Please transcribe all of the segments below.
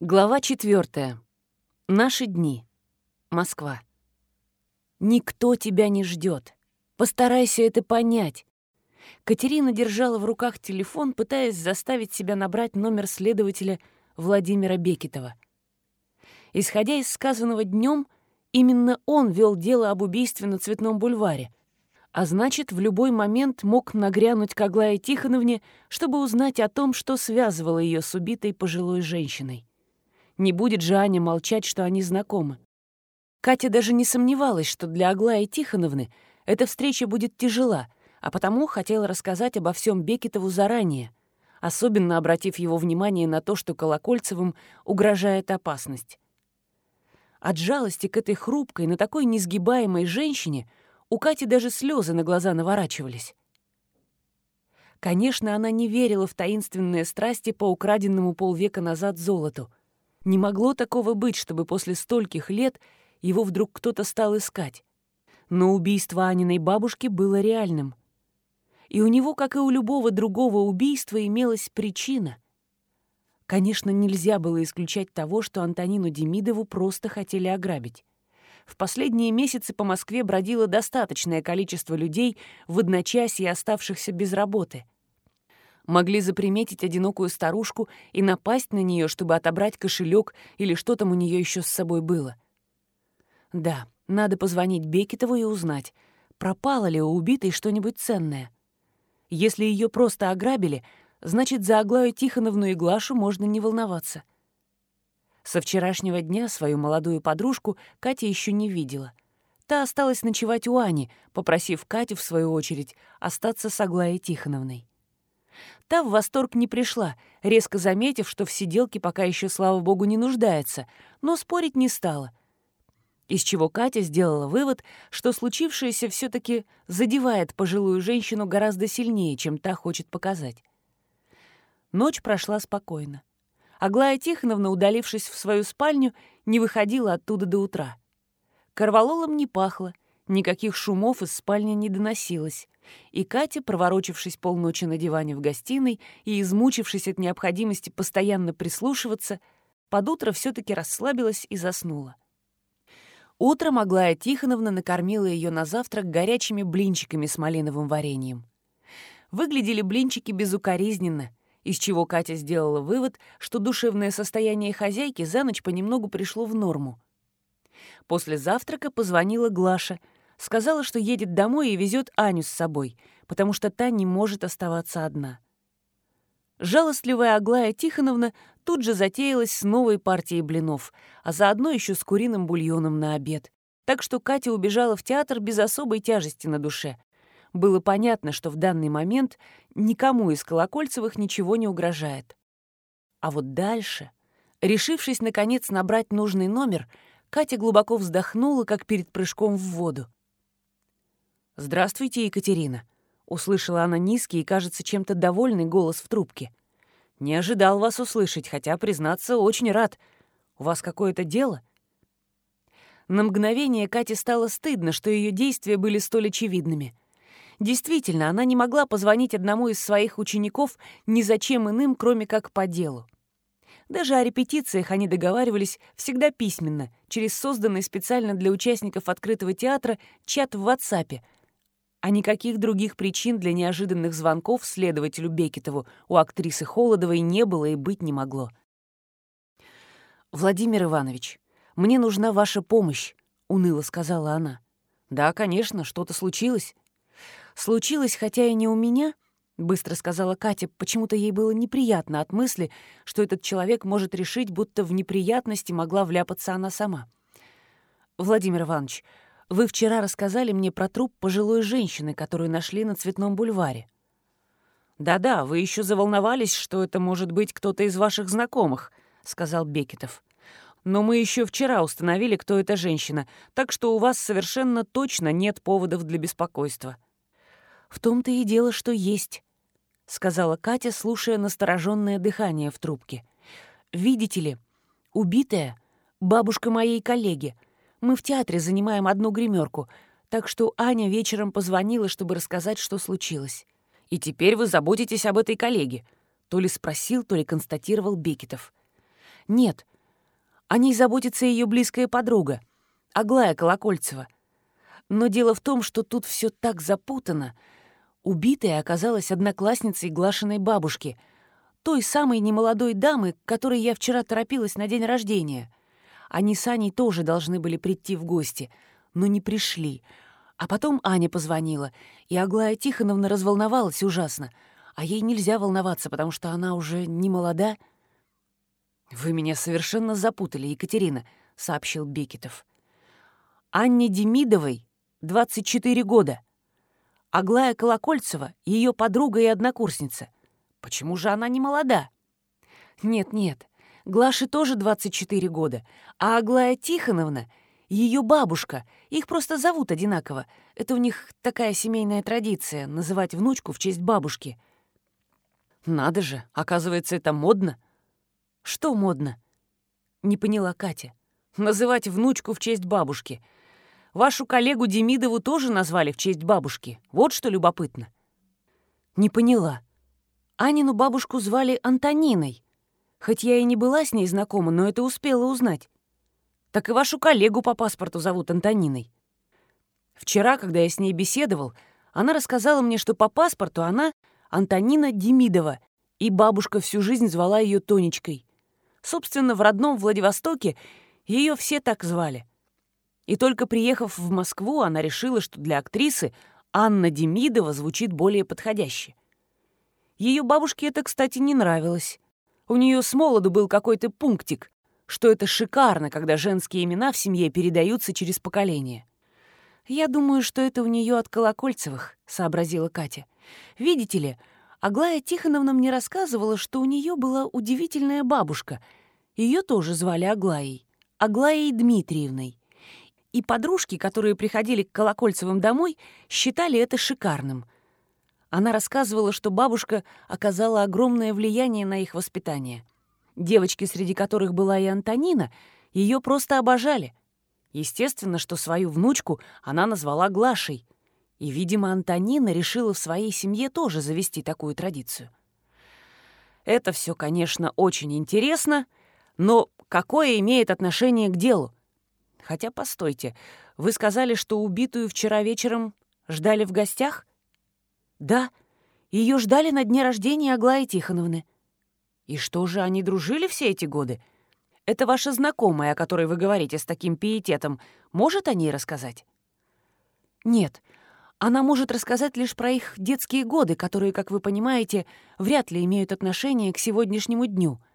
Глава четвертая. Наши дни. Москва. Никто тебя не ждет. Постарайся это понять. Катерина держала в руках телефон, пытаясь заставить себя набрать номер следователя Владимира Бекетова. Исходя из сказанного днем, именно он вел дело об убийстве на Цветном бульваре, а значит, в любой момент мог нагрянуть к Аглае Тихоновне, чтобы узнать о том, что связывало ее с убитой пожилой женщиной. Не будет же Аня молчать, что они знакомы. Катя даже не сомневалась, что для Аглаи Тихоновны эта встреча будет тяжела, а потому хотела рассказать обо всем Бекетову заранее, особенно обратив его внимание на то, что Колокольцевым угрожает опасность. От жалости к этой хрупкой, но такой несгибаемой женщине у Кати даже слезы на глаза наворачивались. Конечно, она не верила в таинственные страсти по украденному полвека назад золоту — не могло такого быть, чтобы после стольких лет его вдруг кто-то стал искать. Но убийство Аниной бабушки было реальным. И у него, как и у любого другого убийства, имелась причина. Конечно, нельзя было исключать того, что Антонину Демидову просто хотели ограбить. В последние месяцы по Москве бродило достаточное количество людей в одночасье оставшихся без работы — могли заприметить одинокую старушку и напасть на нее, чтобы отобрать кошелек или что там у нее еще с собой было. Да, надо позвонить Бекетову и узнать, пропало ли у убитой что-нибудь ценное. Если ее просто ограбили, значит, за Аглаю Тихоновну и Глашу можно не волноваться. Со вчерашнего дня свою молодую подружку Катя еще не видела. Та осталась ночевать у Ани, попросив Катю, в свою очередь, остаться с Аглаей Тихоновной. Та в восторг не пришла, резко заметив, что в сиделке пока еще, слава богу, не нуждается, но спорить не стала. Из чего Катя сделала вывод, что случившееся все таки задевает пожилую женщину гораздо сильнее, чем та хочет показать. Ночь прошла спокойно. Аглая Тихоновна, удалившись в свою спальню, не выходила оттуда до утра. Корвалолом не пахло, никаких шумов из спальни не доносилось. И Катя, проворочившись полночи на диване в гостиной и измучившись от необходимости постоянно прислушиваться, под утро все таки расслабилась и заснула. Утром Аглая Тихоновна накормила ее на завтрак горячими блинчиками с малиновым вареньем. Выглядели блинчики безукоризненно, из чего Катя сделала вывод, что душевное состояние хозяйки за ночь понемногу пришло в норму. После завтрака позвонила Глаша — Сказала, что едет домой и везет Аню с собой, потому что та не может оставаться одна. Жалостливая Аглая Тихоновна тут же затеялась с новой партией блинов, а заодно еще с куриным бульоном на обед. Так что Катя убежала в театр без особой тяжести на душе. Было понятно, что в данный момент никому из Колокольцевых ничего не угрожает. А вот дальше, решившись, наконец, набрать нужный номер, Катя глубоко вздохнула, как перед прыжком в воду. «Здравствуйте, Екатерина», — услышала она низкий и, кажется, чем-то довольный голос в трубке. «Не ожидал вас услышать, хотя, признаться, очень рад. У вас какое-то дело?» На мгновение Кате стало стыдно, что ее действия были столь очевидными. Действительно, она не могла позвонить одному из своих учеников ни зачем иным, кроме как по делу. Даже о репетициях они договаривались всегда письменно, через созданный специально для участников открытого театра чат в WhatsApp — а никаких других причин для неожиданных звонков следователю Бекетову у актрисы Холодовой не было и быть не могло. «Владимир Иванович, мне нужна ваша помощь», — уныло сказала она. «Да, конечно, что-то случилось». «Случилось, хотя и не у меня», — быстро сказала Катя. Почему-то ей было неприятно от мысли, что этот человек может решить, будто в неприятности могла вляпаться она сама. «Владимир Иванович, вы вчера рассказали мне про труп пожилой женщины, которую нашли на Цветном бульваре. «Да-да, вы еще заволновались, что это может быть кто-то из ваших знакомых», — сказал Бекетов. «Но мы еще вчера установили, кто эта женщина, так что у вас совершенно точно нет поводов для беспокойства». «В том-то и дело, что есть», — сказала Катя, слушая настороженное дыхание в трубке. «Видите ли, убитая — бабушка моей коллеги, мы в театре занимаем одну гримерку, так что Аня вечером позвонила, чтобы рассказать, что случилось. И теперь вы заботитесь об этой коллеге. То ли спросил, то ли констатировал Бекетов. Нет. О ней заботится ее близкая подруга, Аглая Колокольцева. Но дело в том, что тут все так запутано. Убитая оказалась одноклассницей Глашиной бабушки, той самой немолодой дамы, которой я вчера торопилась на день рождения. Они с Аней тоже должны были прийти в гости, но не пришли. А потом Аня позвонила, и Аглая Тихоновна разволновалась ужасно. А ей нельзя волноваться, потому что она уже не молода. «Вы меня совершенно запутали, Екатерина», — сообщил Бекетов. «Анне Демидовой 24 года. Аглая Колокольцева — ее подруга и однокурсница. Почему же она не молода? Нет-нет, Глаше тоже 24 года, а Аглая Тихоновна — ее бабушка. Их просто зовут одинаково. Это у них такая семейная традиция — называть внучку в честь бабушки. Надо же, оказывается, это модно. Что модно? Не поняла Катя. Называть внучку в честь бабушки — Вашу коллегу Демидову тоже назвали в честь бабушки. Вот что любопытно». «Не поняла. Анину бабушку звали Антониной. Хоть я и не была с ней знакома, но это успела узнать. Так и вашу коллегу по паспорту зовут Антониной. Вчера, когда я с ней беседовал, она рассказала мне, что по паспорту она Антонина Демидова, и бабушка всю жизнь звала ее Тонечкой. Собственно, в родном Владивостоке ее все так звали — и только приехав в Москву, она решила, что для актрисы Анна Демидова звучит более подходяще. Ее бабушке это, кстати, не нравилось. У нее с молоду был какой-то пунктик, что это шикарно, когда женские имена в семье передаются через поколение. «Я думаю, что это у нее от Колокольцевых», — сообразила Катя. «Видите ли, Аглая Тихоновна мне рассказывала, что у нее была удивительная бабушка. Ее тоже звали Аглаей. Аглаей Дмитриевной и подружки, которые приходили к Колокольцевым домой, считали это шикарным. Она рассказывала, что бабушка оказала огромное влияние на их воспитание. Девочки, среди которых была и Антонина, ее просто обожали. Естественно, что свою внучку она назвала Глашей. И, видимо, Антонина решила в своей семье тоже завести такую традицию. Это все, конечно, очень интересно, но какое имеет отношение к делу? Хотя, постойте, вы сказали, что убитую вчера вечером ждали в гостях? Да, ее ждали на дне рождения Аглаи Тихоновны. И что же, они дружили все эти годы? Это ваша знакомая, о которой вы говорите с таким пиететом, может о ней рассказать? Нет, она может рассказать лишь про их детские годы, которые, как вы понимаете, вряд ли имеют отношение к сегодняшнему дню —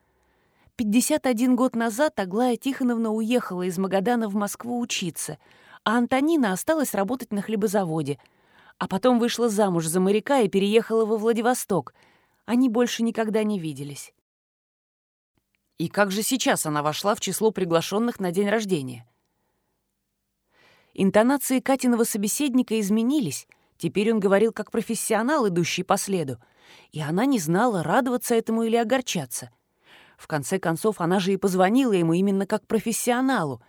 51 год назад Аглая Тихоновна уехала из Магадана в Москву учиться, а Антонина осталась работать на хлебозаводе. А потом вышла замуж за моряка и переехала во Владивосток. Они больше никогда не виделись. И как же сейчас она вошла в число приглашенных на день рождения? Интонации Катиного собеседника изменились. Теперь он говорил как профессионал, идущий по следу. И она не знала, радоваться этому или огорчаться — в конце концов, она же и позвонила ему именно как профессионалу.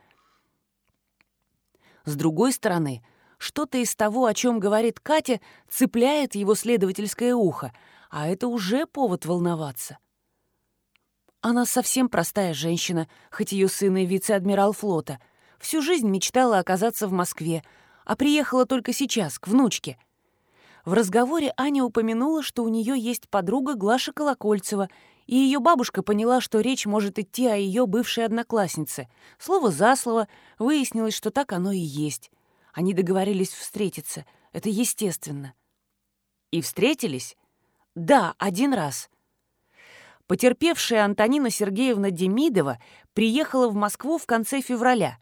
С другой стороны, что-то из того, о чем говорит Катя, цепляет его следовательское ухо, а это уже повод волноваться. Она совсем простая женщина, хоть ее сын и вице-адмирал флота. Всю жизнь мечтала оказаться в Москве, а приехала только сейчас, к внучке. В разговоре Аня упомянула, что у нее есть подруга Глаша Колокольцева — и ее бабушка поняла, что речь может идти о ее бывшей однокласснице. Слово за слово выяснилось, что так оно и есть. Они договорились встретиться. Это естественно. И встретились? Да, один раз. Потерпевшая Антонина Сергеевна Демидова приехала в Москву в конце февраля.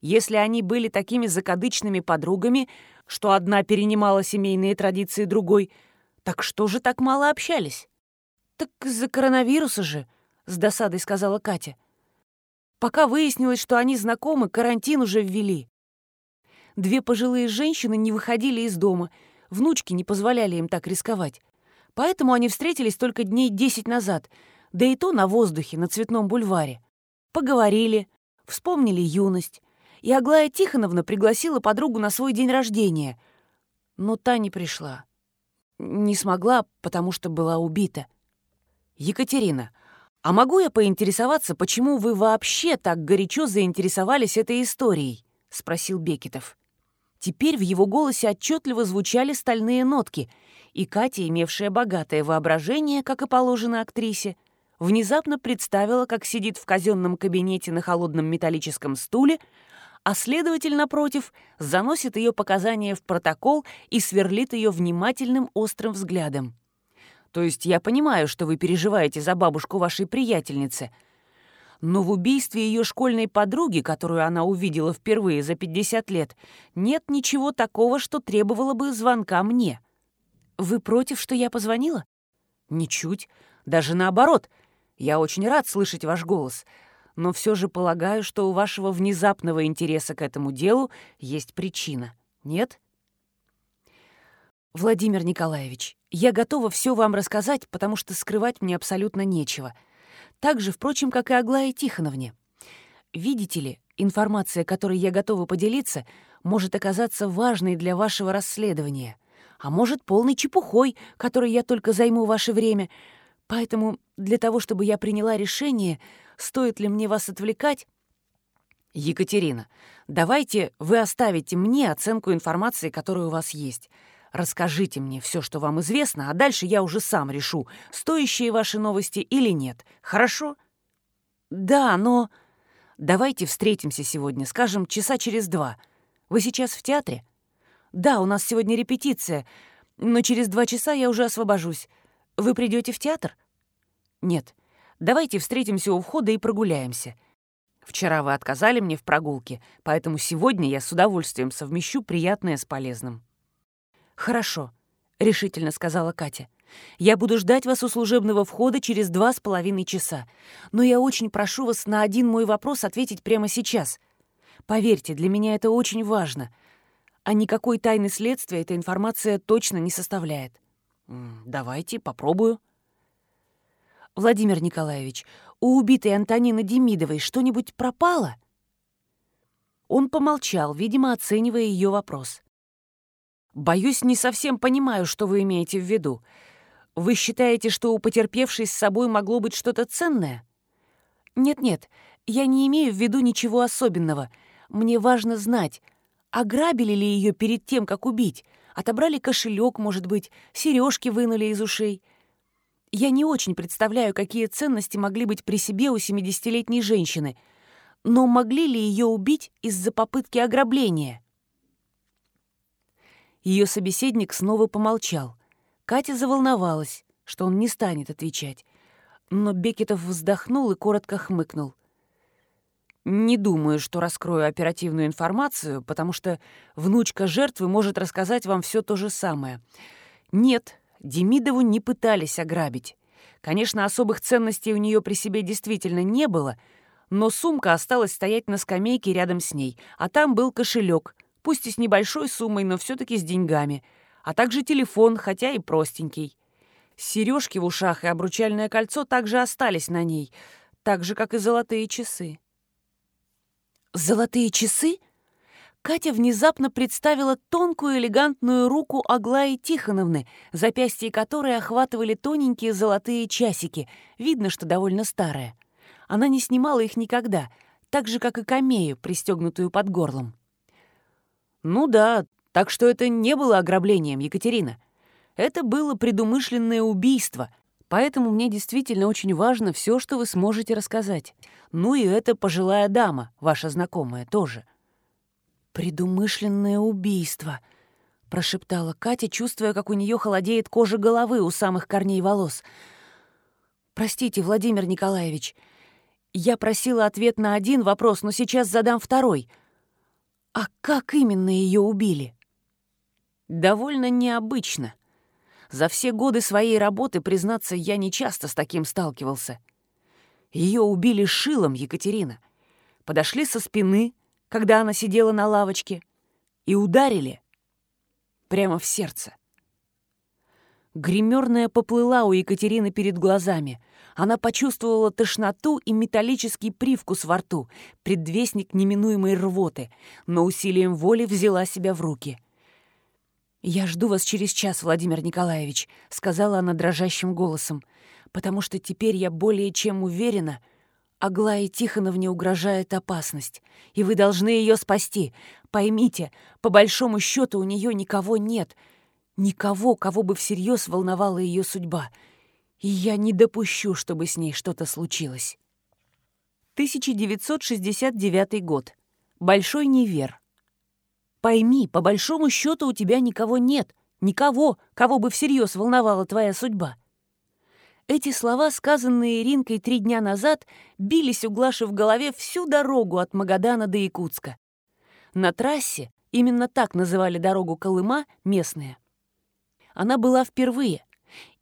Если они были такими закадычными подругами, что одна перенимала семейные традиции другой, так что же так мало общались? «Так из-за коронавируса же», — с досадой сказала Катя. «Пока выяснилось, что они знакомы, карантин уже ввели. Две пожилые женщины не выходили из дома, внучки не позволяли им так рисковать. Поэтому они встретились только дней десять назад, да и то на воздухе, на Цветном бульваре. Поговорили, вспомнили юность, и Аглая Тихоновна пригласила подругу на свой день рождения. Но та не пришла. Не смогла, потому что была убита. «Екатерина, «А могу я поинтересоваться, почему вы вообще так горячо заинтересовались этой историей?» — спросил Бекетов. Теперь в его голосе отчетливо звучали стальные нотки, и Катя, имевшая богатое воображение, как и положено актрисе, внезапно представила, как сидит в казенном кабинете на холодном металлическом стуле, а следователь, напротив, заносит ее показания в протокол и сверлит ее внимательным острым взглядом. «То есть я понимаю, что вы переживаете за бабушку вашей приятельницы», но в убийстве ее школьной подруги, которую она увидела впервые за 50 лет, нет ничего такого, что требовало бы звонка мне. Вы против, что я позвонила? Ничуть. Даже наоборот. Я очень рад слышать ваш голос. Но все же полагаю, что у вашего внезапного интереса к этому делу есть причина. Нет? Владимир Николаевич, я готова все вам рассказать, потому что скрывать мне абсолютно нечего. Так же, впрочем, как и Аглае Тихоновне. Видите ли, информация, которой я готова поделиться, может оказаться важной для вашего расследования — а может, полной чепухой, которой я только займу ваше время. Поэтому для того, чтобы я приняла решение, стоит ли мне вас отвлекать... Екатерина, давайте вы оставите мне оценку информации, которая у вас есть. Расскажите мне все, что вам известно, а дальше я уже сам решу, стоящие ваши новости или нет. Хорошо? Да, но... Давайте встретимся сегодня, скажем, часа через два. Вы сейчас в театре? «Да, у нас сегодня репетиция, но через два часа я уже освобожусь. Вы придете в театр?» «Нет. Давайте встретимся у входа и прогуляемся. Вчера вы отказали мне в прогулке, поэтому сегодня я с удовольствием совмещу приятное с полезным». «Хорошо», — решительно сказала Катя. «Я буду ждать вас у служебного входа через два с половиной часа. Но я очень прошу вас на один мой вопрос ответить прямо сейчас. Поверьте, для меня это очень важно — а никакой тайны следствия эта информация точно не составляет. Давайте, попробую. Владимир Николаевич, у убитой Антонины Демидовой что-нибудь пропало? Он помолчал, видимо, оценивая ее вопрос. «Боюсь, не совсем понимаю, что вы имеете в виду. Вы считаете, что у потерпевшей с собой могло быть что-то ценное?» «Нет-нет, я не имею в виду ничего особенного. Мне важно знать, Ограбили ли ее перед тем, как убить? Отобрали кошелек, может быть, сережки вынули из ушей. Я не очень представляю, какие ценности могли быть при себе у 70-летней женщины, но могли ли ее убить из-за попытки ограбления? Ее собеседник снова помолчал. Катя заволновалась, что он не станет отвечать. Но Бекетов вздохнул и коротко хмыкнул — не думаю, что раскрою оперативную информацию, потому что внучка жертвы может рассказать вам все то же самое. Нет, Демидову не пытались ограбить. Конечно, особых ценностей у нее при себе действительно не было, но сумка осталась стоять на скамейке рядом с ней, а там был кошелек, пусть и с небольшой суммой, но все-таки с деньгами, а также телефон, хотя и простенький. Сережки в ушах и обручальное кольцо также остались на ней, так же, как и золотые часы. Золотые часы? Катя внезапно представила тонкую элегантную руку Аглаи Тихоновны, запястья которой охватывали тоненькие золотые часики, видно, что довольно старая. Она не снимала их никогда, так же, как и камею, пристегнутую под горлом. «Ну да, так что это не было ограблением, Екатерина. Это было предумышленное убийство, Поэтому мне действительно очень важно все, что вы сможете рассказать. Ну и эта пожилая дама, ваша знакомая, тоже». «Предумышленное убийство», — прошептала Катя, чувствуя, как у нее холодеет кожа головы у самых корней волос. «Простите, Владимир Николаевич, я просила ответ на один вопрос, но сейчас задам второй. А как именно ее убили?» «Довольно необычно», — за все годы своей работы, признаться, я не часто с таким сталкивался. Ее убили шилом, Екатерина. Подошли со спины, когда она сидела на лавочке, и ударили прямо в сердце. Гримерная поплыла у Екатерины перед глазами. Она почувствовала тошноту и металлический привкус во рту, предвестник неминуемой рвоты, но усилием воли взяла себя в руки — «Я жду вас через час, Владимир Николаевич», — сказала она дрожащим голосом. потому что теперь я более чем уверена, Аглае Тихоновне угрожает опасность, и вы должны ее спасти. Поймите, по большому счету у нее никого нет, никого, кого бы всерьез волновала ее судьба, и я не допущу, чтобы с ней что-то случилось. 1969 год. Большой невер. Пойми, по большому счету у тебя никого нет, никого, кого бы всерьез волновала твоя судьба. Эти слова, сказанные Иринкой три дня назад, бились у Глаши в голове всю дорогу от Магадана до Якутска. На трассе, именно так называли дорогу Колыма, местные. Она была впервые,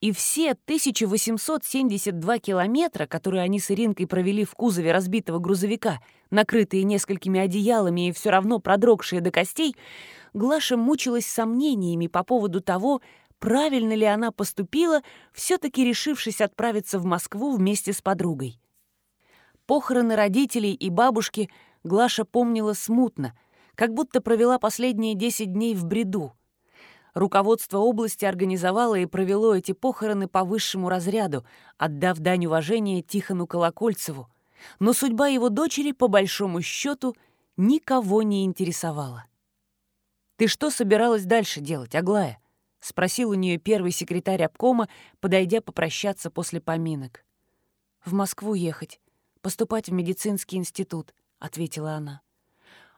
и все 1872 километра, которые они с Иринкой провели в кузове разбитого грузовика, накрытые несколькими одеялами и все равно продрогшие до костей, Глаша мучилась сомнениями по поводу того, правильно ли она поступила, все-таки решившись отправиться в Москву вместе с подругой. Похороны родителей и бабушки Глаша помнила смутно, как будто провела последние 10 дней в бреду. Руководство области организовало и провело эти похороны по высшему разряду, отдав дань уважения Тихону Колокольцеву. Но судьба его дочери, по большому счету, никого не интересовала. «Ты что собиралась дальше делать, Аглая?» — спросил у нее первый секретарь обкома, подойдя попрощаться после поминок. «В Москву ехать, поступать в медицинский институт», — ответила она.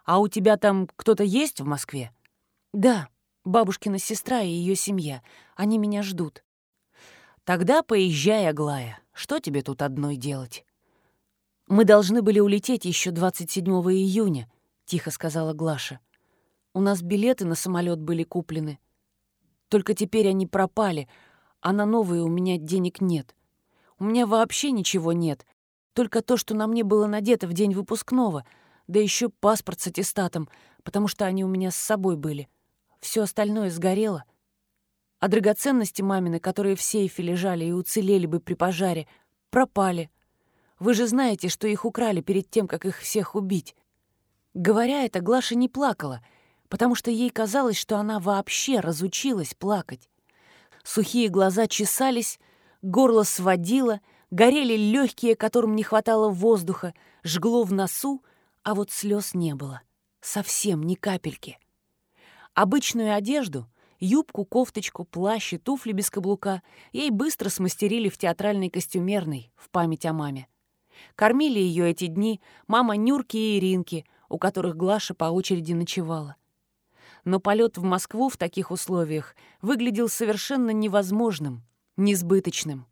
«А у тебя там кто-то есть в Москве?» «Да, бабушкина сестра и ее семья. Они меня ждут». «Тогда поезжай, Аглая. Что тебе тут одной делать?» «Мы должны были улететь еще 27 июня», — тихо сказала Глаша. «У нас билеты на самолет были куплены. Только теперь они пропали, а на новые у меня денег нет. У меня вообще ничего нет. Только то, что на мне было надето в день выпускного, да еще паспорт с аттестатом, потому что они у меня с собой были. Все остальное сгорело. А драгоценности мамины, которые в сейфе лежали и уцелели бы при пожаре, пропали. Вы же знаете, что их украли перед тем, как их всех убить. Говоря это, Глаша не плакала — потому что ей казалось, что она вообще разучилась плакать. Сухие глаза чесались, горло сводило, горели легкие, которым не хватало воздуха, жгло в носу, а вот слез не было. Совсем ни капельки. Обычную одежду — юбку, кофточку, плащ и туфли без каблука — ей быстро смастерили в театральной костюмерной в память о маме. Кормили ее эти дни мама Нюрки и Иринки, у которых Глаша по очереди ночевала но полет в Москву в таких условиях выглядел совершенно невозможным, несбыточным.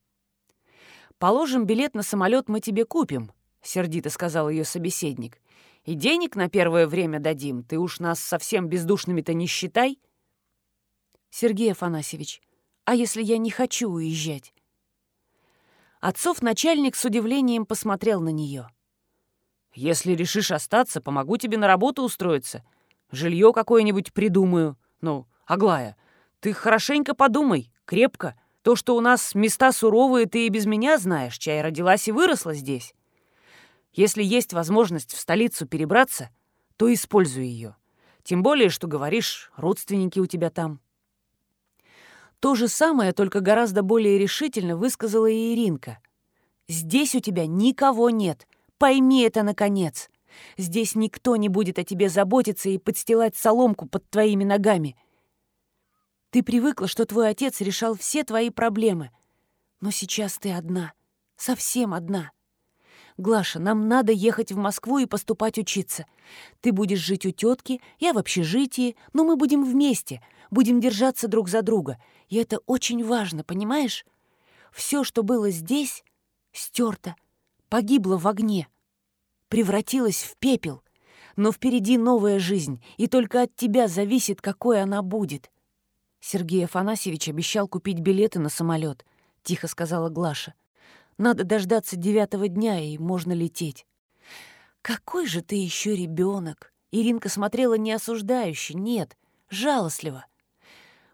«Положим, билет на самолет мы тебе купим», — сердито сказал ее собеседник. «И денег на первое время дадим. Ты уж нас совсем бездушными-то не считай». «Сергей Афанасьевич, а если я не хочу уезжать?» Отцов начальник с удивлением посмотрел на нее. «Если решишь остаться, помогу тебе на работу устроиться. Жилье какое-нибудь придумаю. Ну, Аглая, ты хорошенько подумай, крепко. То, что у нас места суровые, ты и без меня знаешь, чай родилась и выросла здесь. Если есть возможность в столицу перебраться, то используй ее. Тем более, что, говоришь, родственники у тебя там. То же самое, только гораздо более решительно высказала и Иринка. «Здесь у тебя никого нет. Пойми это, наконец. Здесь никто не будет о тебе заботиться и подстилать соломку под твоими ногами. Ты привыкла, что твой отец решал все твои проблемы. Но сейчас ты одна, совсем одна. Глаша, нам надо ехать в Москву и поступать учиться. Ты будешь жить у тетки, я в общежитии, но мы будем вместе, будем держаться друг за друга. И это очень важно, понимаешь? Все, что было здесь, стерто, погибло в огне превратилась в пепел. Но впереди новая жизнь, и только от тебя зависит, какой она будет. Сергей Афанасьевич обещал купить билеты на самолет, тихо сказала Глаша. Надо дождаться девятого дня, и можно лететь. Какой же ты еще ребенок! Иринка смотрела не осуждающе, нет, жалостливо.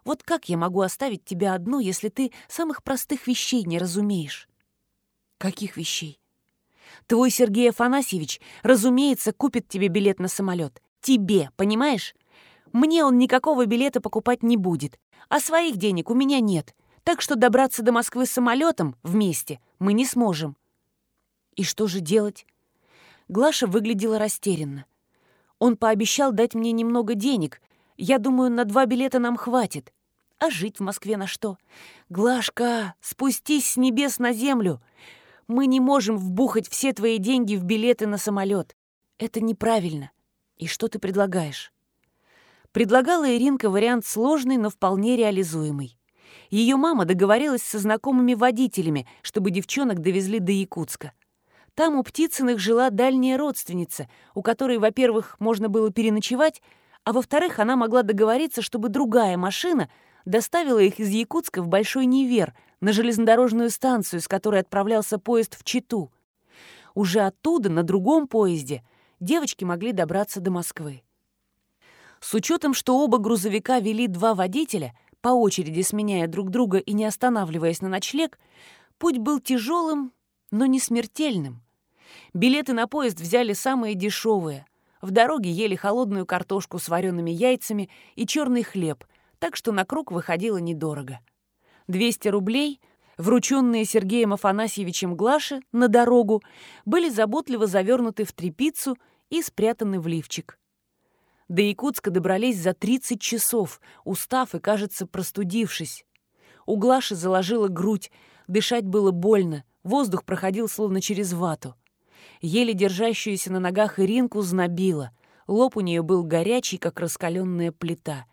Вот как я могу оставить тебя одну, если ты самых простых вещей не разумеешь? Каких вещей? Твой Сергей Афанасьевич, разумеется, купит тебе билет на самолет. Тебе, понимаешь? Мне он никакого билета покупать не будет. А своих денег у меня нет. Так что добраться до Москвы самолетом вместе мы не сможем. И что же делать? Глаша выглядела растерянно. Он пообещал дать мне немного денег. Я думаю, на два билета нам хватит. А жить в Москве на что? Глашка, спустись с небес на землю. Мы не можем вбухать все твои деньги в билеты на самолет. Это неправильно. И что ты предлагаешь? Предлагала Иринка вариант сложный, но вполне реализуемый. Ее мама договорилась со знакомыми водителями, чтобы девчонок довезли до Якутска. Там у Птицыных жила дальняя родственница, у которой, во-первых, можно было переночевать, а во-вторых, она могла договориться, чтобы другая машина доставила их из Якутска в Большой Невер, на железнодорожную станцию, с которой отправлялся поезд в Читу. Уже оттуда, на другом поезде, девочки могли добраться до Москвы. С учетом, что оба грузовика вели два водителя, по очереди сменяя друг друга и не останавливаясь на ночлег, путь был тяжелым, но не смертельным. Билеты на поезд взяли самые дешевые. В дороге ели холодную картошку с вареными яйцами и черный хлеб, так что на круг выходило недорого. 200 рублей, врученные Сергеем Афанасьевичем Глаше на дорогу, были заботливо завернуты в тряпицу и спрятаны в лифчик. До Якутска добрались за 30 часов, устав и, кажется, простудившись. У Глаши заложила грудь, дышать было больно, воздух проходил словно через вату. Еле держащуюся на ногах Иринку знобила. Лоб у нее был горячий, как раскаленная плита.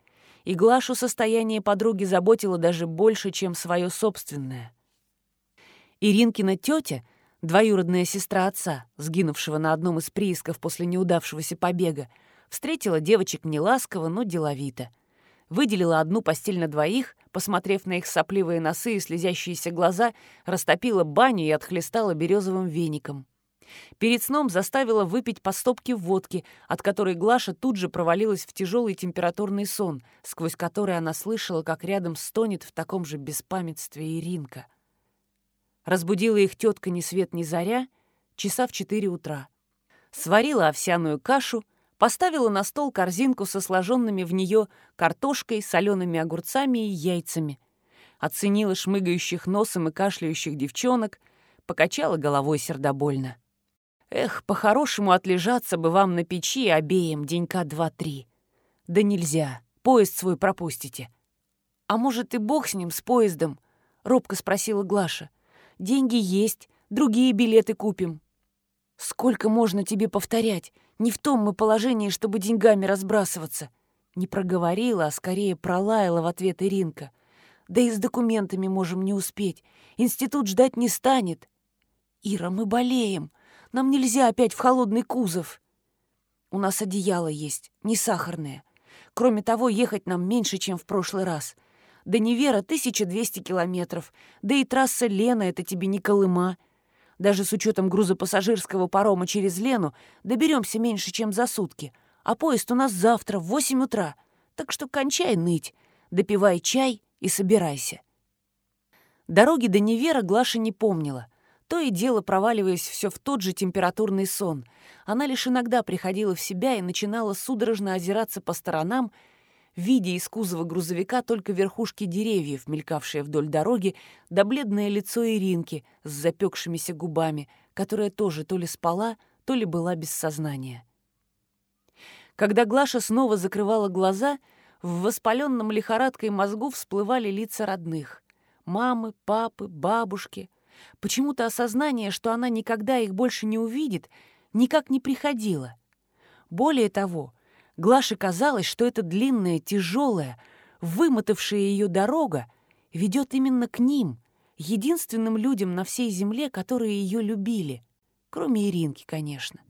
И Глашу состояние подруги заботило даже больше, чем свое собственное. Иринкина тетя, двоюродная сестра отца, сгинувшего на одном из приисков после неудавшегося побега, Встретила девочек не ласково, но деловито. Выделила одну постель на двоих, посмотрев на их сопливые носы и слезящиеся глаза, растопила баню и отхлестала березовым веником. Перед сном заставила выпить по стопке водки, от которой Глаша тут же провалилась в тяжелый температурный сон, сквозь который она слышала, как рядом стонет в таком же беспамятстве Иринка. Разбудила их тетка ни свет ни заря, часа в четыре утра. Сварила овсяную кашу — поставила на стол корзинку со сложенными в нее картошкой, солеными огурцами и яйцами. Оценила шмыгающих носом и кашляющих девчонок, покачала головой сердобольно. «Эх, по-хорошему отлежаться бы вам на печи обеим денька два-три. Да нельзя, поезд свой пропустите». «А может, и бог с ним, с поездом?» — робко спросила Глаша. «Деньги есть, другие билеты купим». «Сколько можно тебе повторять? Не в том мы положении, чтобы деньгами разбрасываться». Не проговорила, а скорее пролаяла в ответ Иринка. «Да и с документами можем не успеть. Институт ждать не станет». «Ира, мы болеем. Нам нельзя опять в холодный кузов». «У нас одеяло есть, не сахарное. Кроме того, ехать нам меньше, чем в прошлый раз. До Невера 1200 километров. Да и трасса Лена — это тебе не Колыма. Даже с учетом грузопассажирского парома через Лену доберемся меньше, чем за сутки. А поезд у нас завтра в 8 утра. Так что кончай ныть, допивай чай и собирайся. Дороги до Невера Глаша не помнила. То и дело проваливаясь все в тот же температурный сон. Она лишь иногда приходила в себя и начинала судорожно озираться по сторонам, видя из кузова грузовика только верхушки деревьев, мелькавшие вдоль дороги, да бледное лицо Иринки с запекшимися губами, которая тоже то ли спала, то ли была без сознания. Когда Глаша снова закрывала глаза, в воспаленном лихорадкой мозгу всплывали лица родных. Мамы, папы, бабушки. Почему-то осознание, что она никогда их больше не увидит, никак не приходило. Более того, Глаше казалось, что эта длинная, тяжелая, вымотавшая ее дорога ведет именно к ним, единственным людям на всей земле, которые ее любили, кроме Иринки, конечно.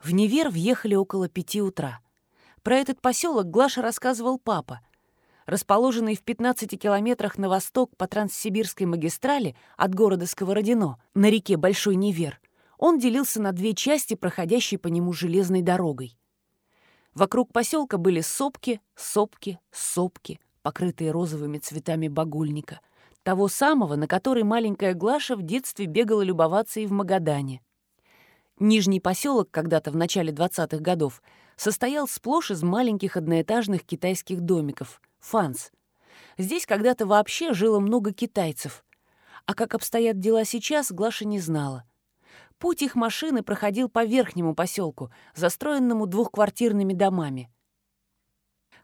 В Невер въехали около пяти утра. Про этот поселок Глаша рассказывал папа. Расположенный в 15 километрах на восток по Транссибирской магистрали от города Сковородино на реке Большой Невер, он делился на две части, проходящей по нему железной дорогой. Вокруг поселка были сопки, сопки, сопки, покрытые розовыми цветами багульника, того самого, на который маленькая Глаша в детстве бегала любоваться и в Магадане. Нижний поселок когда-то в начале 20-х годов состоял сплошь из маленьких одноэтажных китайских домиков — фанс. Здесь когда-то вообще жило много китайцев. А как обстоят дела сейчас, Глаша не знала. Путь их машины проходил по верхнему поселку, застроенному двухквартирными домами.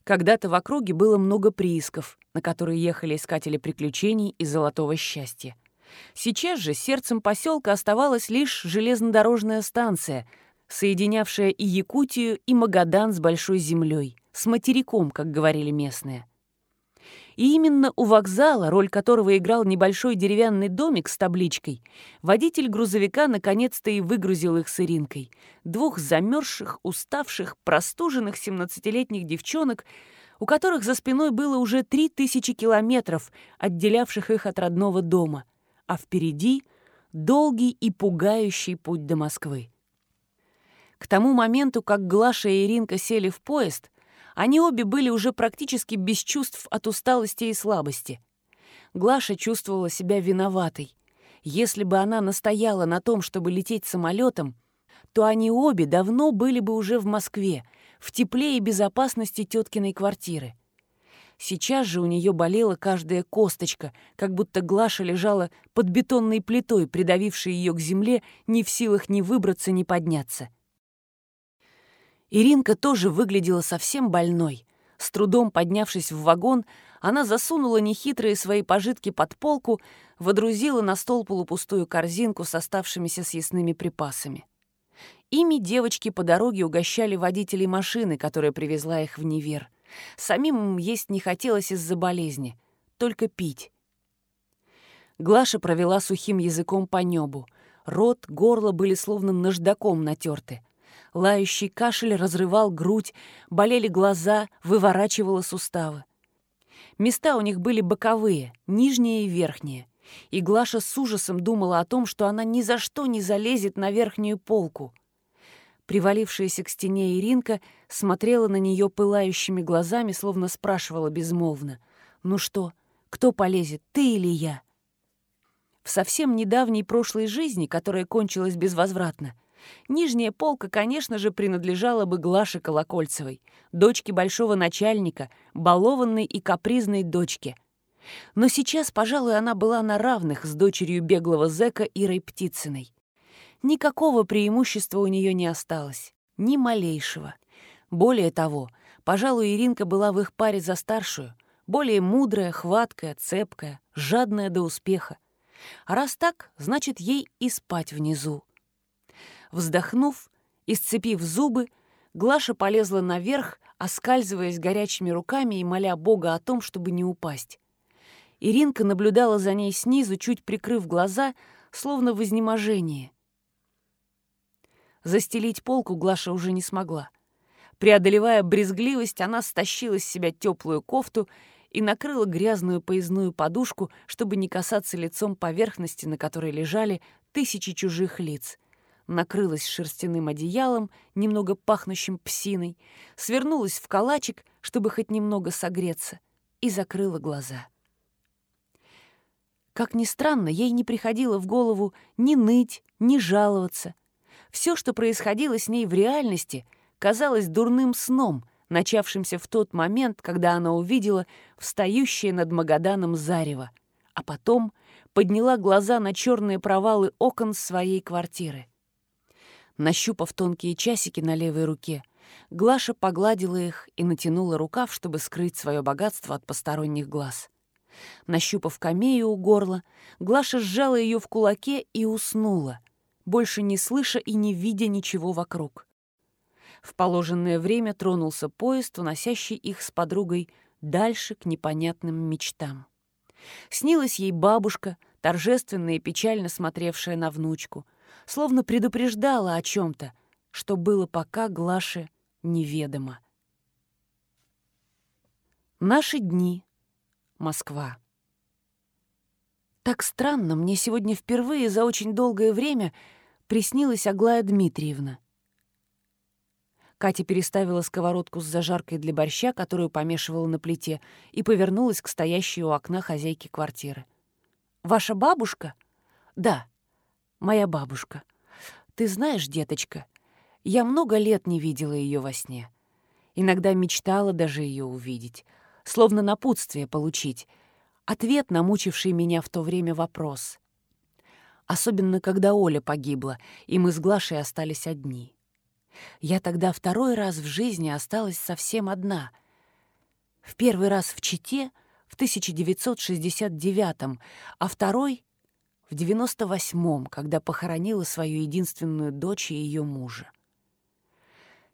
Когда-то в округе было много приисков, на которые ехали искатели приключений и золотого счастья. Сейчас же сердцем поселка оставалась лишь железнодорожная станция, соединявшая и Якутию, и Магадан с Большой землей, с материком, как говорили местные. И именно у вокзала, роль которого играл небольшой деревянный домик с табличкой, водитель грузовика наконец-то и выгрузил их с Иринкой. Двух замерзших, уставших, простуженных 17-летних девчонок, у которых за спиной было уже три тысячи километров, отделявших их от родного дома, а впереди долгий и пугающий путь до Москвы. К тому моменту, как Глаша и Иринка сели в поезд, они обе были уже практически без чувств от усталости и слабости. Глаша чувствовала себя виноватой. Если бы она настояла на том, чтобы лететь самолетом, то они обе давно были бы уже в Москве, в тепле и безопасности теткиной квартиры. Сейчас же у нее болела каждая косточка, как будто Глаша лежала под бетонной плитой, придавившей ее к земле, не в силах ни выбраться, ни подняться. Иринка тоже выглядела совсем больной. С трудом поднявшись в вагон, она засунула нехитрые свои пожитки под полку, водрузила на стол полупустую корзинку с оставшимися съестными припасами. Ими девочки по дороге угощали водителей машины, которая привезла их в Невер. Самим им есть не хотелось из-за болезни, только пить. Глаша провела сухим языком по небу. Рот, горло были словно наждаком натерты. Лающий кашель разрывал грудь, болели глаза, выворачивало суставы. Места у них были боковые, нижние и верхние. И Глаша с ужасом думала о том, что она ни за что не залезет на верхнюю полку. Привалившаяся к стене Иринка смотрела на нее пылающими глазами, словно спрашивала безмолвно. «Ну что, кто полезет, ты или я?» В совсем недавней прошлой жизни, которая кончилась безвозвратно, Нижняя полка, конечно же, принадлежала бы Глаше Колокольцевой, дочке большого начальника, балованной и капризной дочке. Но сейчас, пожалуй, она была на равных с дочерью беглого зэка Ирой Птицыной. Никакого преимущества у нее не осталось, ни малейшего. Более того, пожалуй, Иринка была в их паре за старшую, более мудрая, хваткая, цепкая, жадная до успеха. А раз так, значит, ей и спать внизу. Вздохнув и сцепив зубы, Глаша полезла наверх, оскальзываясь горячими руками и моля Бога о том, чтобы не упасть. Иринка наблюдала за ней снизу, чуть прикрыв глаза, словно в изнеможении. Застелить полку Глаша уже не смогла. Преодолевая брезгливость, она стащила с себя теплую кофту и накрыла грязную поясную подушку, чтобы не касаться лицом поверхности, на которой лежали тысячи чужих лиц — накрылась шерстяным одеялом, немного пахнущим псиной, свернулась в калачик, чтобы хоть немного согреться, и закрыла глаза. Как ни странно, ей не приходило в голову ни ныть, ни жаловаться. Все, что происходило с ней в реальности, казалось дурным сном, начавшимся в тот момент, когда она увидела встающее над Магаданом зарево, а потом подняла глаза на черные провалы окон своей квартиры. Нащупав тонкие часики на левой руке, Глаша погладила их и натянула рукав, чтобы скрыть свое богатство от посторонних глаз. Нащупав камею у горла, Глаша сжала ее в кулаке и уснула, больше не слыша и не видя ничего вокруг. В положенное время тронулся поезд, уносящий их с подругой дальше к непонятным мечтам. Снилась ей бабушка, торжественно и печально смотревшая на внучку — словно предупреждала о чем-то, что было пока Глаше неведомо. Наши дни. Москва. Так странно, мне сегодня впервые за очень долгое время приснилась Аглая Дмитриевна. Катя переставила сковородку с зажаркой для борща, которую помешивала на плите, и повернулась к стоящей у окна хозяйке квартиры. «Ваша бабушка?» «Да», моя бабушка. Ты знаешь, деточка, я много лет не видела ее во сне. Иногда мечтала даже ее увидеть. словно напутствие получить, ответ на мучивший меня в то время вопрос. Особенно, когда Оля погибла, и мы с Глашей остались одни. Я тогда второй раз в жизни осталась совсем одна. В первый раз в Чите в 1969 а второй — в 98-м, когда похоронила свою единственную дочь и ее мужа.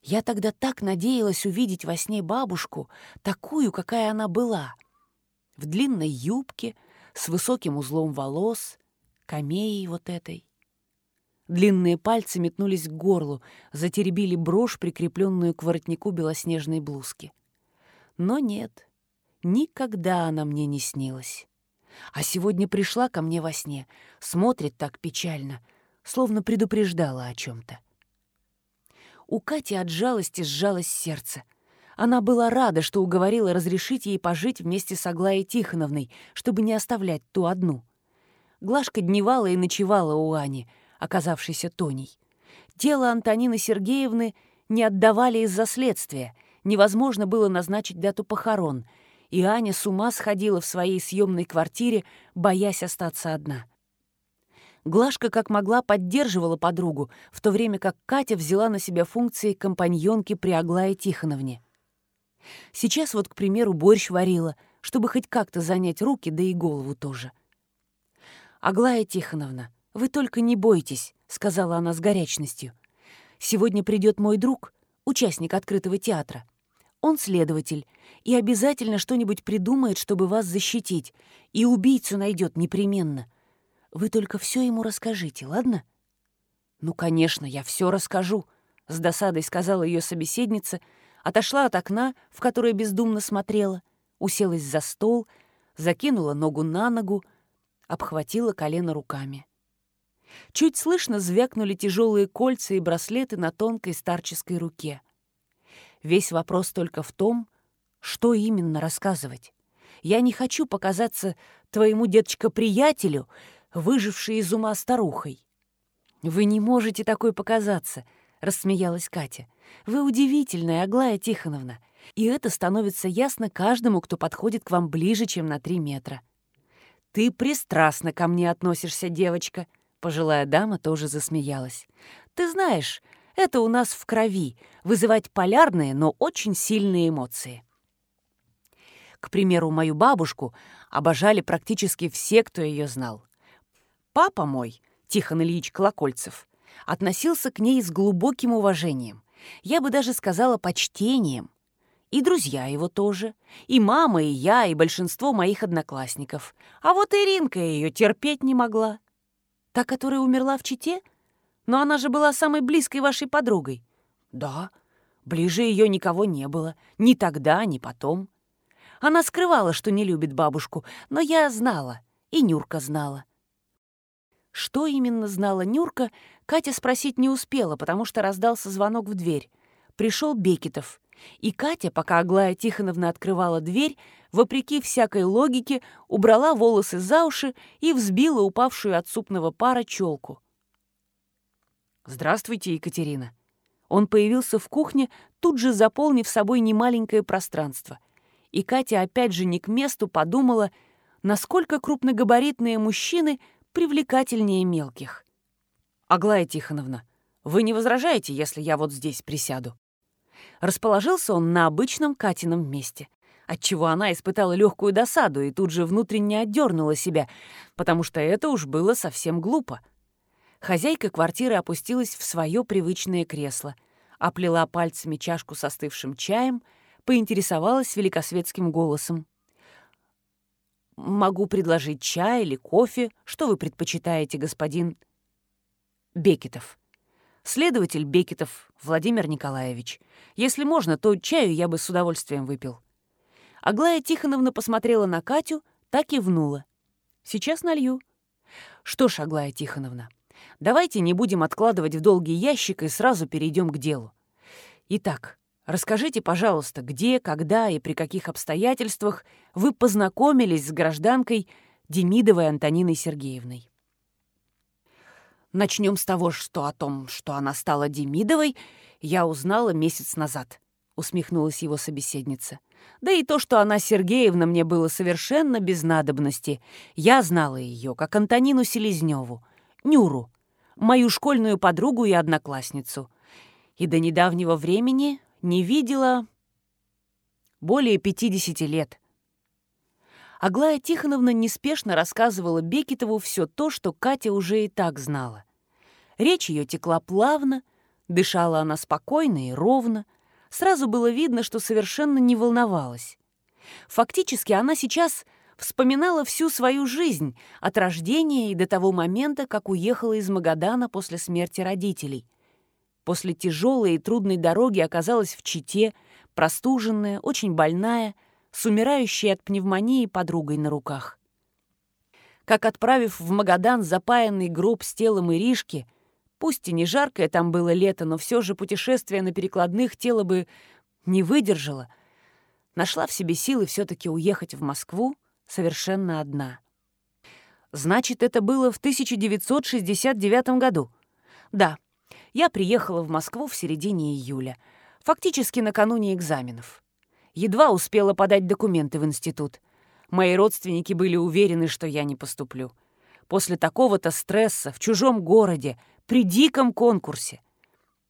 Я тогда так надеялась увидеть во сне бабушку, такую, какая она была. В длинной юбке, с высоким узлом волос, камеей вот этой. Длинные пальцы метнулись к горлу, затеребили брошь, прикрепленную к воротнику белоснежной блузки. Но нет, никогда она мне не снилась. А сегодня пришла ко мне во сне, смотрит так печально, словно предупреждала о чем-то. У Кати от жалости сжалось сердце. Она была рада, что уговорила разрешить ей пожить вместе с Аглаей Тихоновной, чтобы не оставлять ту одну. Глашка дневала и ночевала у Ани — оказавшейся Тоней. Тело Антонины Сергеевны не отдавали из-за следствия, невозможно было назначить дату похорон, и Аня с ума сходила в своей съемной квартире, боясь остаться одна. Глашка как могла поддерживала подругу, в то время как Катя взяла на себя функции компаньонки при Аглае Тихоновне. Сейчас вот, к примеру, борщ варила, чтобы хоть как-то занять руки, да и голову тоже. «Аглая Тихоновна, «Вы только не бойтесь», — сказала она с горячностью. «Сегодня придет мой друг, участник открытого театра. Он следователь и обязательно что-нибудь придумает, чтобы вас защитить, и убийцу найдет непременно. Вы только все ему расскажите, ладно?» «Ну, конечно, я все расскажу», — с досадой сказала ее собеседница, отошла от окна, в которое бездумно смотрела, уселась за стол, закинула ногу на ногу, обхватила колено руками. Чуть слышно звякнули тяжелые кольца и браслеты на тонкой старческой руке. Весь вопрос только в том, что именно рассказывать. Я не хочу показаться твоему, деточка-приятелю, выжившей из ума старухой. «Вы не можете такой показаться», — рассмеялась Катя. «Вы удивительная, Аглая Тихоновна, и это становится ясно каждому, кто подходит к вам ближе, чем на три метра». «Ты пристрастно ко мне относишься, девочка», Пожилая дама тоже засмеялась. «Ты знаешь, это у нас в крови — вызывать полярные, но очень сильные эмоции». К примеру, мою бабушку обожали практически все, кто ее знал. Папа мой, Тихон Ильич Колокольцев, относился к ней с глубоким уважением. Я бы даже сказала почтением. И друзья его тоже, и мама, и я, и большинство моих одноклассников. А вот Иринка ее терпеть не могла. Та, которая умерла в Чите? Но она же была самой близкой вашей подругой. Да, ближе ее никого не было. Ни тогда, ни потом. Она скрывала, что не любит бабушку, но я знала, и Нюрка знала. Что именно знала Нюрка, Катя спросить не успела, потому что раздался звонок в дверь. Пришел Бекетов. И Катя, пока Аглая Тихоновна открывала дверь, вопреки всякой логике, убрала волосы за уши и взбила упавшую от супного пара челку. «Здравствуйте, Екатерина». Он появился в кухне, тут же заполнив собой немаленькое пространство. И Катя опять же не к месту подумала, насколько крупногабаритные мужчины привлекательнее мелких. «Аглая Тихоновна, вы не возражаете, если я вот здесь присяду?» Расположился он на обычном Катином месте, отчего она испытала легкую досаду и тут же внутренне отдернула себя, потому что это уж было совсем глупо. Хозяйка квартиры опустилась в свое привычное кресло, оплела пальцами чашку с остывшим чаем, поинтересовалась великосветским голосом. «Могу предложить чай или кофе. Что вы предпочитаете, господин Бекетов?» Следователь Бекетов Владимир Николаевич. Если можно, то чаю я бы с удовольствием выпил. Аглая Тихоновна посмотрела на Катю, так и внула. Сейчас налью. Что ж, Аглая Тихоновна, давайте не будем откладывать в долгий ящик и сразу перейдем к делу. Итак, расскажите, пожалуйста, где, когда и при каких обстоятельствах вы познакомились с гражданкой Демидовой Антониной Сергеевной. Начнем с того, что о том, что она стала Демидовой, я узнала месяц назад. — усмехнулась его собеседница. «Да и то, что она Сергеевна, мне было совершенно без надобности. Я знала ее, как Антонину Селезневу, Нюру, мою школьную подругу и одноклассницу. И до недавнего времени не видела более 50 лет». Аглая Тихоновна неспешно рассказывала Бекетову все то, что Катя уже и так знала. Речь ее текла плавно, дышала она спокойно и ровно, сразу было видно, что совершенно не волновалась. Фактически она сейчас вспоминала всю свою жизнь, от рождения и до того момента, как уехала из Магадана после смерти родителей. После тяжелой и трудной дороги оказалась в Чите, простуженная, очень больная, с умирающей от пневмонии подругой на руках. Как отправив в Магадан запаянный гроб с телом Иришки, Пусть и не жаркое там было лето, но все же путешествие на перекладных тело бы не выдержало. Нашла в себе силы все-таки уехать в Москву совершенно одна. Значит, это было в 1969 году. Да, я приехала в Москву в середине июля, фактически накануне экзаменов. Едва успела подать документы в институт. Мои родственники были уверены, что я не поступлю. После такого-то стресса в чужом городе при диком конкурсе.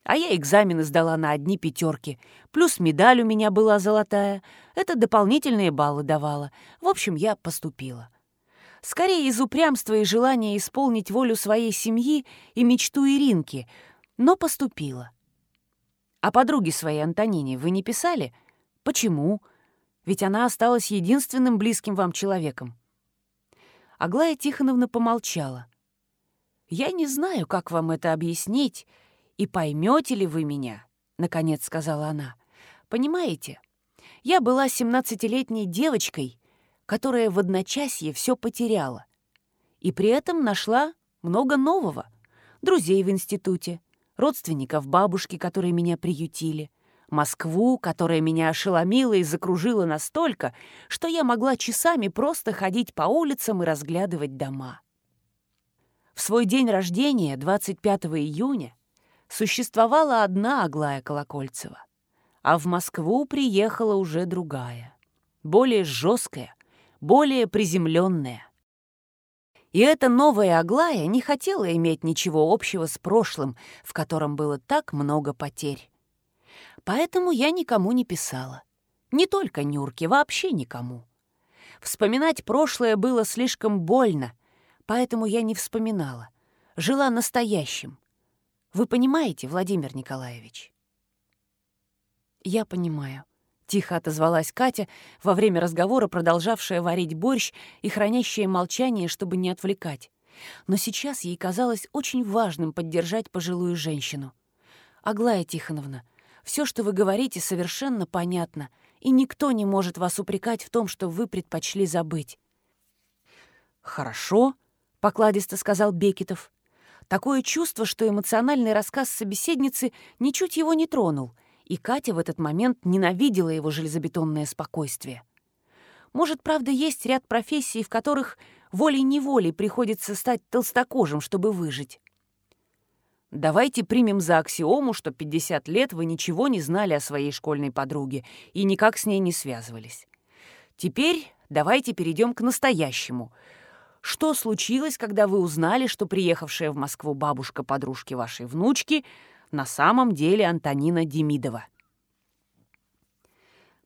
А я экзамены сдала на одни пятерки, плюс медаль у меня была золотая. Это дополнительные баллы давала. В общем, я поступила. Скорее из упрямства и желания исполнить волю своей семьи и мечту Иринки, но поступила. А подруге своей Антонине вы не писали? Почему? Ведь она осталась единственным близким вам человеком. Аглая Тихоновна помолчала — «Я не знаю, как вам это объяснить, и поймете ли вы меня», — наконец сказала она. «Понимаете, я была семнадцатилетней девочкой, которая в одночасье все потеряла, и при этом нашла много нового. Друзей в институте, родственников бабушки, которые меня приютили, Москву, которая меня ошеломила и закружила настолько, что я могла часами просто ходить по улицам и разглядывать дома. В свой день рождения, 25 июня, существовала одна Аглая Колокольцева, а в Москву приехала уже другая, более жесткая, более приземленная. И эта новая Аглая не хотела иметь ничего общего с прошлым, в котором было так много потерь. Поэтому я никому не писала. Не только Нюрке, вообще никому. Вспоминать прошлое было слишком больно — поэтому я не вспоминала. Жила настоящим. Вы понимаете, Владимир Николаевич?» «Я понимаю», — тихо отозвалась Катя, во время разговора продолжавшая варить борщ и хранящая молчание, чтобы не отвлекать. Но сейчас ей казалось очень важным поддержать пожилую женщину. «Аглая Тихоновна, все, что вы говорите, совершенно понятно, и никто не может вас упрекать в том, что вы предпочли забыть». «Хорошо», — покладисто сказал Бекетов. Такое чувство, что эмоциональный рассказ собеседницы ничуть его не тронул, и Катя в этот момент ненавидела его железобетонное спокойствие. Может, правда, есть ряд профессий, в которых волей-неволей приходится стать толстокожим, чтобы выжить. Давайте примем за аксиому, что 50 лет вы ничего не знали о своей школьной подруге и никак с ней не связывались. Теперь давайте перейдем к настоящему — что случилось, когда вы узнали, что приехавшая в Москву бабушка подружки вашей внучки на самом деле Антонина Демидова?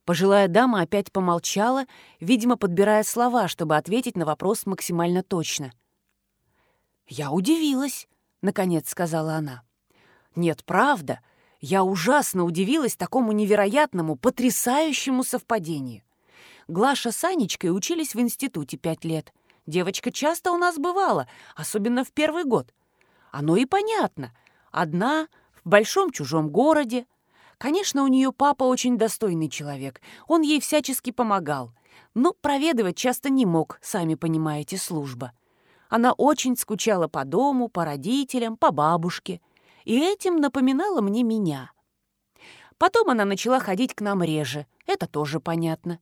Пожилая дама опять помолчала, видимо, подбирая слова, чтобы ответить на вопрос максимально точно. «Я удивилась», — наконец сказала она. «Нет, правда, я ужасно удивилась такому невероятному, потрясающему совпадению. Глаша с Анечкой учились в институте пять лет. Девочка часто у нас бывала, особенно в первый год. Оно и понятно. Одна, в большом чужом городе. Конечно, у нее папа очень достойный человек. Он ей всячески помогал. Но проведывать часто не мог, сами понимаете, служба. Она очень скучала по дому, по родителям, по бабушке. И этим напоминала мне меня. Потом она начала ходить к нам реже. Это тоже понятно.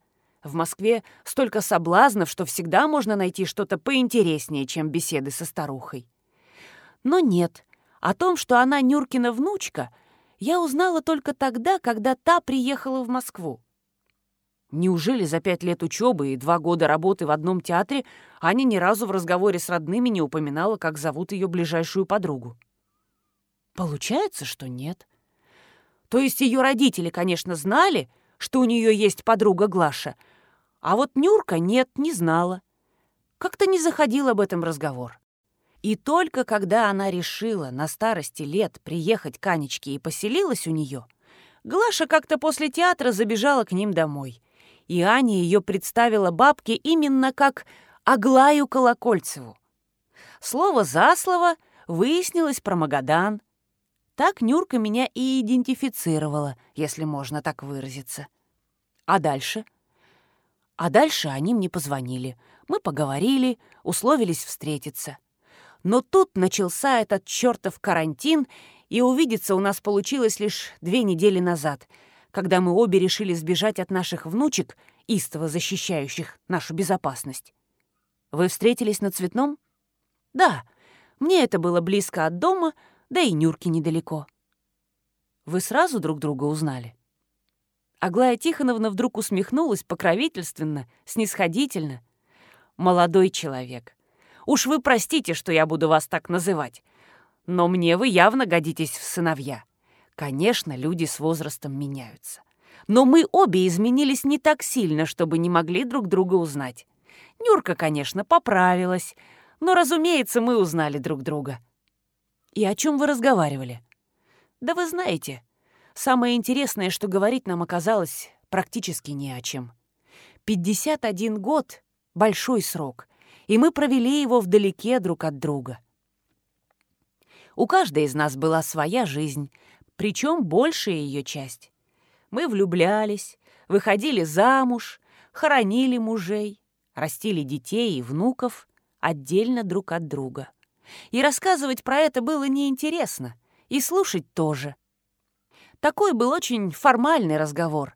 В Москве столько соблазнов, что всегда можно найти что-то поинтереснее, чем беседы со старухой. Но нет, о том, что она Нюркина внучка, я узнала только тогда, когда та приехала в Москву. Неужели за пять лет учебы и два года работы в одном театре Аня ни разу в разговоре с родными не упоминала, как зовут ее ближайшую подругу? Получается, что нет. То есть ее родители, конечно, знали, что у нее есть подруга Глаша, а вот Нюрка нет, не знала. Как-то не заходил об этом разговор. И только когда она решила на старости лет приехать к Анечке и поселилась у нее, Глаша как-то после театра забежала к ним домой — и Аня ее представила бабке именно как Аглаю Колокольцеву. Слово за слово выяснилось про Магадан. Так Нюрка меня и идентифицировала, если можно так выразиться. А дальше? А дальше они мне позвонили. Мы поговорили, условились встретиться. Но тут начался этот чертов карантин, и увидеться у нас получилось лишь две недели назад — когда мы обе решили сбежать от наших внучек, истово защищающих нашу безопасность. Вы встретились на Цветном? Да, мне это было близко от дома, да и Нюрки недалеко. Вы сразу друг друга узнали? Аглая Тихоновна вдруг усмехнулась покровительственно, снисходительно. «Молодой человек, уж вы простите, что я буду вас так называть, но мне вы явно годитесь в сыновья. Конечно, люди с возрастом меняются. Но мы обе изменились не так сильно, чтобы не могли друг друга узнать. Нюрка, конечно, поправилась, но, разумеется, мы узнали друг друга. И о чем вы разговаривали? Да вы знаете, самое интересное, что говорить нам оказалось практически не о чем. 51 год — большой срок, и мы провели его вдалеке друг от друга. У каждой из нас была своя жизнь, причем большая ее часть. Мы влюблялись, выходили замуж, хоронили мужей, растили детей и внуков отдельно друг от друга. И рассказывать про это было неинтересно, и слушать тоже. Такой был очень формальный разговор.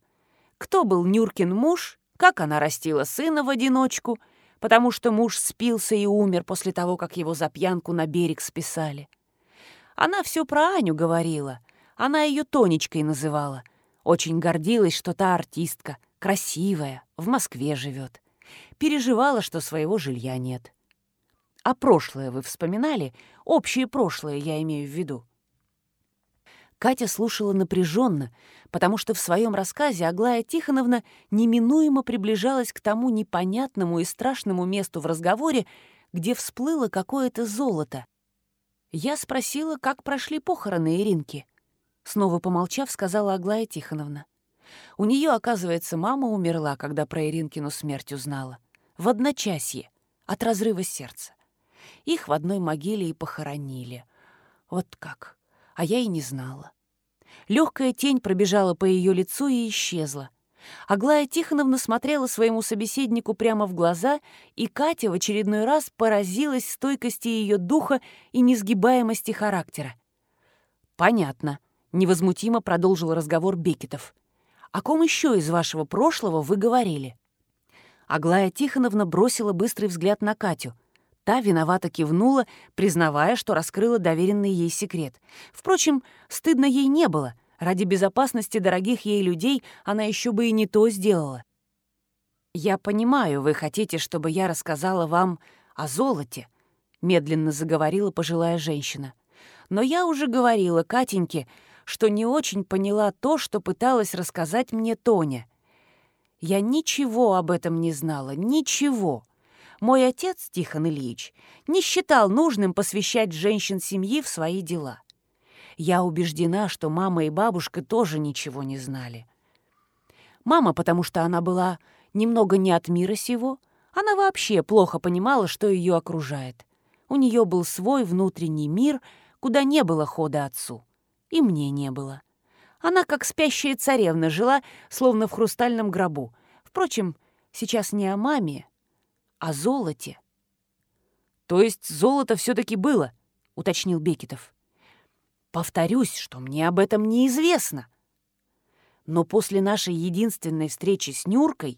Кто был Нюркин муж, как она растила сына в одиночку, потому что муж спился и умер после того, как его за пьянку на берег списали. Она все про Аню говорила — она ее Тонечкой называла. Очень гордилась, что та артистка, красивая, в Москве живет. Переживала, что своего жилья нет. А прошлое вы вспоминали? Общее прошлое я имею в виду. Катя слушала напряженно, потому что в своем рассказе Аглая Тихоновна неминуемо приближалась к тому непонятному и страшному месту в разговоре, где всплыло какое-то золото. Я спросила, как прошли похороны Иринки. Снова помолчав, сказала Аглая Тихоновна. У нее, оказывается, мама умерла, когда про Иринкину смерть узнала. В одночасье, от разрыва сердца. Их в одной могиле и похоронили. Вот как. А я и не знала. Легкая тень пробежала по ее лицу и исчезла. Аглая Тихоновна смотрела своему собеседнику прямо в глаза, и Катя в очередной раз поразилась стойкости ее духа и несгибаемости характера. «Понятно», Невозмутимо продолжил разговор Бекетов. «О ком еще из вашего прошлого вы говорили?» Аглая Тихоновна бросила быстрый взгляд на Катю. Та виновато кивнула, признавая, что раскрыла доверенный ей секрет. Впрочем, стыдно ей не было. Ради безопасности дорогих ей людей она еще бы и не то сделала. «Я понимаю, вы хотите, чтобы я рассказала вам о золоте», — медленно заговорила пожилая женщина. «Но я уже говорила Катеньке, что не очень поняла то, что пыталась рассказать мне Тоня. Я ничего об этом не знала, ничего. Мой отец, Тихон Ильич, не считал нужным посвящать женщин семьи в свои дела. Я убеждена, что мама и бабушка тоже ничего не знали. Мама, потому что она была немного не от мира сего, она вообще плохо понимала, что ее окружает. У нее был свой внутренний мир, куда не было хода отцу и мне не было. Она, как спящая царевна, жила, словно в хрустальном гробу. Впрочем, сейчас не о маме, о золоте. «То есть золото все таки было?» — уточнил Бекетов. «Повторюсь, что мне об этом неизвестно. Но после нашей единственной встречи с Нюркой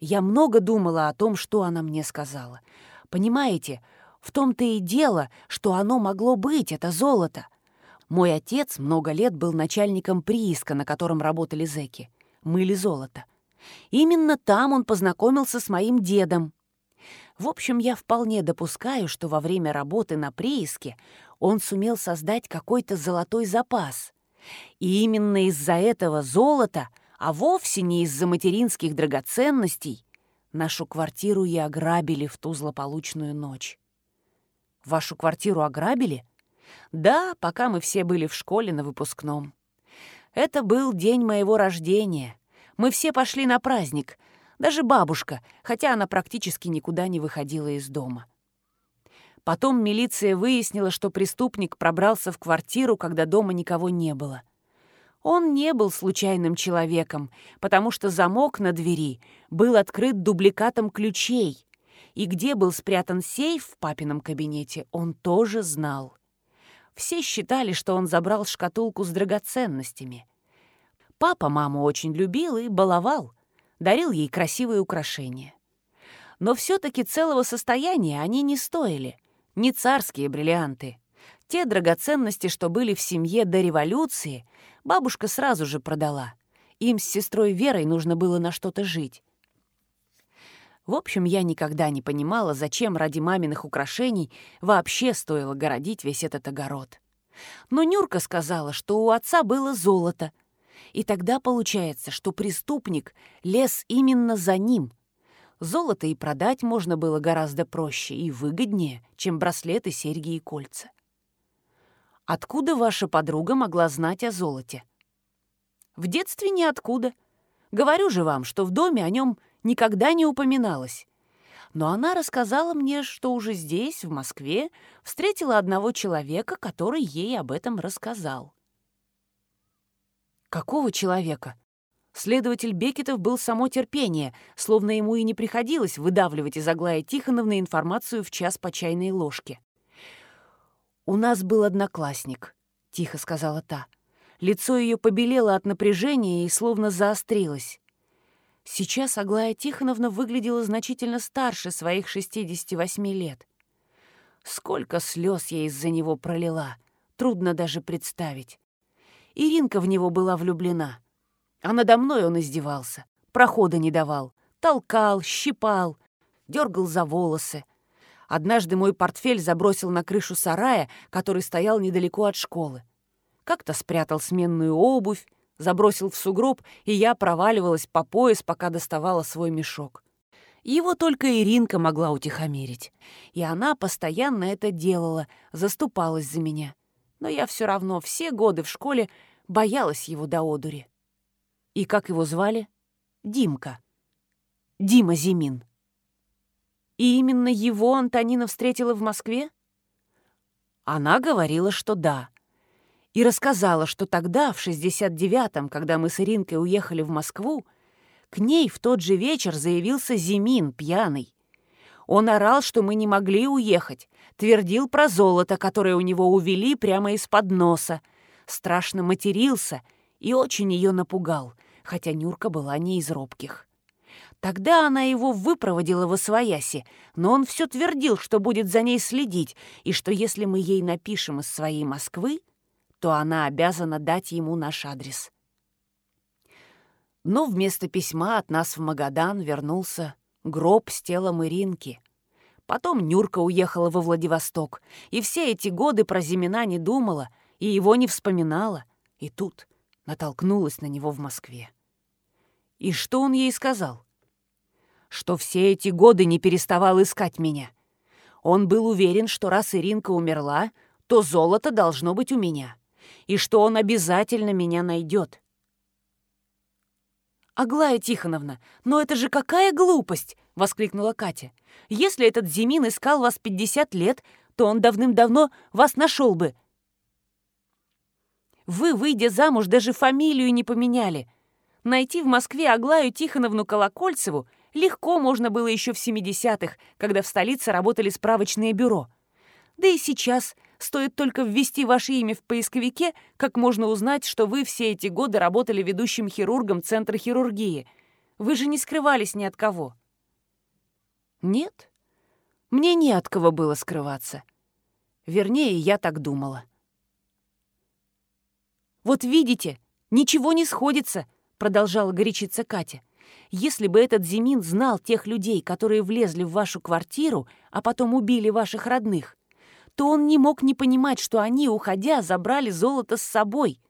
я много думала о том, что она мне сказала. Понимаете, в том-то и дело, что оно могло быть, это золото — Мой отец много лет был начальником прииска, на котором работали зэки. Мыли золото. Именно там он познакомился с моим дедом. В общем, я вполне допускаю, что во время работы на прииске он сумел создать какой-то золотой запас. И именно из-за этого золота, а вовсе не из-за материнских драгоценностей, нашу квартиру и ограбили в ту злополучную ночь. Вашу квартиру ограбили? Да, пока мы все были в школе на выпускном. Это был день моего рождения. Мы все пошли на праздник, даже бабушка, хотя она практически никуда не выходила из дома. Потом милиция выяснила, что преступник пробрался в квартиру, когда дома никого не было. Он не был случайным человеком, потому что замок на двери был открыт дубликатом ключей, и где был спрятан сейф в папином кабинете, он тоже знал. Все считали, что он забрал шкатулку с драгоценностями. Папа маму очень любил и баловал, дарил ей красивые украшения. Но все-таки целого состояния они не стоили, не царские бриллианты. Те драгоценности, что были в семье до революции, бабушка сразу же продала. Им с сестрой Верой нужно было на что-то жить. В общем, я никогда не понимала, зачем ради маминых украшений вообще стоило городить весь этот огород. Но Нюрка сказала, что у отца было золото. И тогда получается, что преступник лез именно за ним. Золото и продать можно было гораздо проще и выгоднее, чем браслеты, серьги и кольца. Откуда ваша подруга могла знать о золоте? В детстве ниоткуда. Говорю же вам, что в доме о нем никогда не упоминалось. Но она рассказала мне, что уже здесь, в Москве, встретила одного человека, который ей об этом рассказал. Какого человека? Следователь Бекетов был само терпение, словно ему и не приходилось выдавливать из Аглаи Тихоновны информацию в час по чайной ложке. «У нас был одноклассник», — тихо сказала та. Лицо ее побелело от напряжения и словно заострилось. Сейчас Аглая Тихоновна выглядела значительно старше своих 68 лет. Сколько слез я из-за него пролила, трудно даже представить. Иринка в него была влюблена. А надо мной он издевался, прохода не давал, толкал, щипал, дергал за волосы. Однажды мой портфель забросил на крышу сарая, который стоял недалеко от школы. Как-то спрятал сменную обувь, забросил в сугроб, и я проваливалась по пояс, пока доставала свой мешок. Его только Иринка могла утихомирить. И она постоянно это делала, заступалась за меня. Но я все равно все годы в школе боялась его до одури. И как его звали? Димка. Дима Зимин. И именно его Антонина встретила в Москве? Она говорила, что да и рассказала, что тогда, в 69-м, когда мы с Иринкой уехали в Москву, к ней в тот же вечер заявился Зимин, пьяный. Он орал, что мы не могли уехать, твердил про золото, которое у него увели прямо из-под носа, страшно матерился и очень ее напугал, хотя Нюрка была не из робких. Тогда она его выпроводила во свояси, но он все твердил, что будет за ней следить, и что если мы ей напишем из своей Москвы, то она обязана дать ему наш адрес. Но вместо письма от нас в Магадан вернулся гроб с телом Иринки. Потом Нюрка уехала во Владивосток, и все эти годы про Зимина не думала и его не вспоминала. И тут натолкнулась на него в Москве. И что он ей сказал? Что все эти годы не переставал искать меня. Он был уверен, что раз Иринка умерла, то золото должно быть у меня и что он обязательно меня найдет. «Аглая Тихоновна, но это же какая глупость!» — воскликнула Катя. «Если этот Зимин искал вас 50 лет, то он давным-давно вас нашел бы. Вы, выйдя замуж, даже фамилию не поменяли. Найти в Москве Аглаю Тихоновну Колокольцеву легко можно было еще в 70-х, когда в столице работали справочные бюро. Да и сейчас — Стоит только ввести ваше имя в поисковике, как можно узнать, что вы все эти годы работали ведущим хирургом Центра хирургии. Вы же не скрывались ни от кого. Нет, мне не от кого было скрываться. Вернее, я так думала. Вот видите, ничего не сходится», — продолжала горячиться Катя. «Если бы этот Зимин знал тех людей, которые влезли в вашу квартиру, а потом убили ваших родных, то он не мог не понимать, что они, уходя, забрали золото с собой.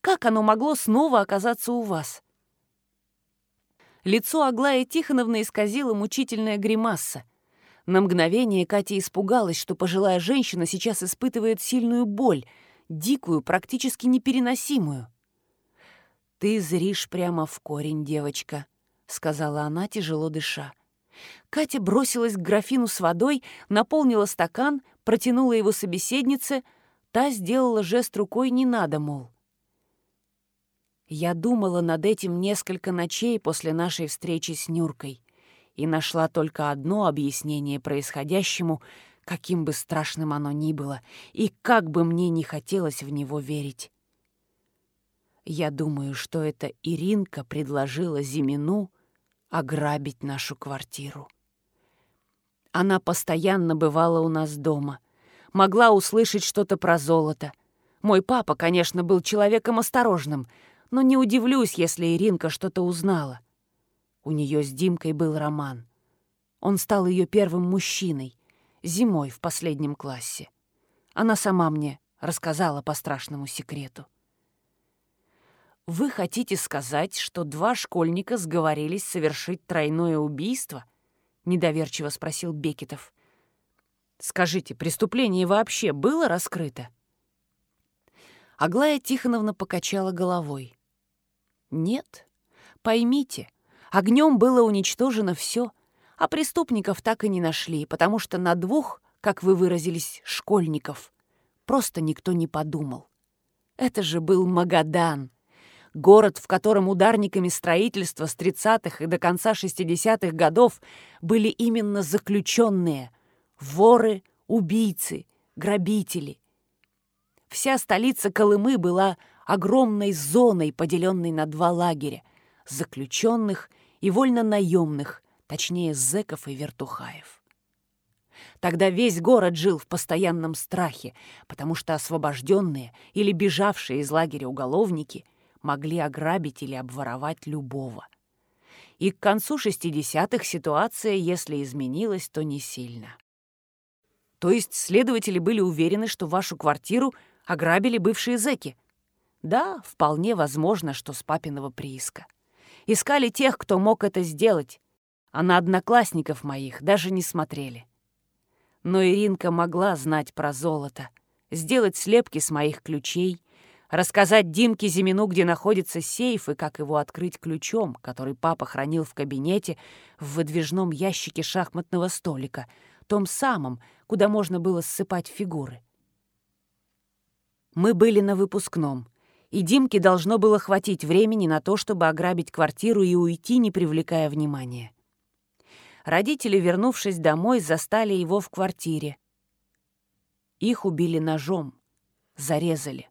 Как оно могло снова оказаться у вас?» Лицо Аглаи Тихоновны исказило мучительная гримаса. На мгновение Катя испугалась, что пожилая женщина сейчас испытывает сильную боль, дикую, практически непереносимую. «Ты зришь прямо в корень, девочка», — сказала она, тяжело дыша. Катя бросилась к графину с водой, наполнила стакан, протянула его собеседнице, та сделала жест рукой «не надо», мол. Я думала над этим несколько ночей после нашей встречи с Нюркой и нашла только одно объяснение происходящему, каким бы страшным оно ни было, и как бы мне не хотелось в него верить. Я думаю, что это Иринка предложила Зимину ограбить нашу квартиру. Она постоянно бывала у нас дома, могла услышать что-то про золото. Мой папа, конечно, был человеком осторожным — но не удивлюсь, если Иринка что-то узнала. У нее с Димкой был роман. Он стал ее первым мужчиной, зимой в последнем классе. Она сама мне рассказала по страшному секрету. «Вы хотите сказать, что два школьника сговорились совершить тройное убийство?» — недоверчиво спросил Бекетов. «Скажите, преступление вообще было раскрыто?» Аглая Тихоновна покачала головой. Нет. Поймите, огнем было уничтожено все, а преступников так и не нашли, потому что на двух, как вы выразились, школьников, просто никто не подумал. Это же был Магадан, город, в котором ударниками строительства с 30-х и до конца 60-х годов были именно заключенные, воры, убийцы, грабители. Вся столица Колымы была огромной зоной, поделенной на два лагеря — заключенных и вольно-наемных, точнее, зэков и вертухаев. Тогда весь город жил в постоянном страхе, потому что освобожденные или бежавшие из лагеря уголовники могли ограбить или обворовать любого. И к концу 60-х ситуация, если изменилась, то не сильно. То есть следователи были уверены, что вашу квартиру ограбили бывшие зэки, да, вполне возможно, что с папиного прииска. Искали тех, кто мог это сделать, а на одноклассников моих даже не смотрели. Но Иринка могла знать про золото, сделать слепки с моих ключей, рассказать Димке Зимину, где находится сейф и как его открыть ключом, который папа хранил в кабинете в выдвижном ящике шахматного столика, том самом, куда можно было ссыпать фигуры. Мы были на выпускном — и Димке должно было хватить времени на то, чтобы ограбить квартиру и уйти, не привлекая внимания. Родители, вернувшись домой, застали его в квартире. Их убили ножом, зарезали.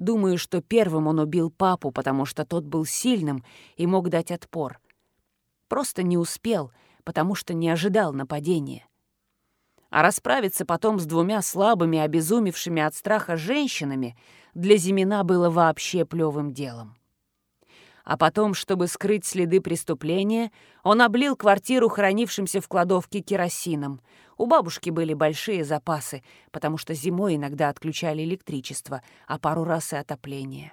Думаю, что первым он убил папу, потому что тот был сильным и мог дать отпор. Просто не успел, потому что не ожидал нападения. А расправиться потом с двумя слабыми, обезумевшими от страха женщинами — для Зимина было вообще плевым делом. А потом, чтобы скрыть следы преступления, он облил квартиру, хранившимся в кладовке керосином. У бабушки были большие запасы, потому что зимой иногда отключали электричество, а пару раз и отопление.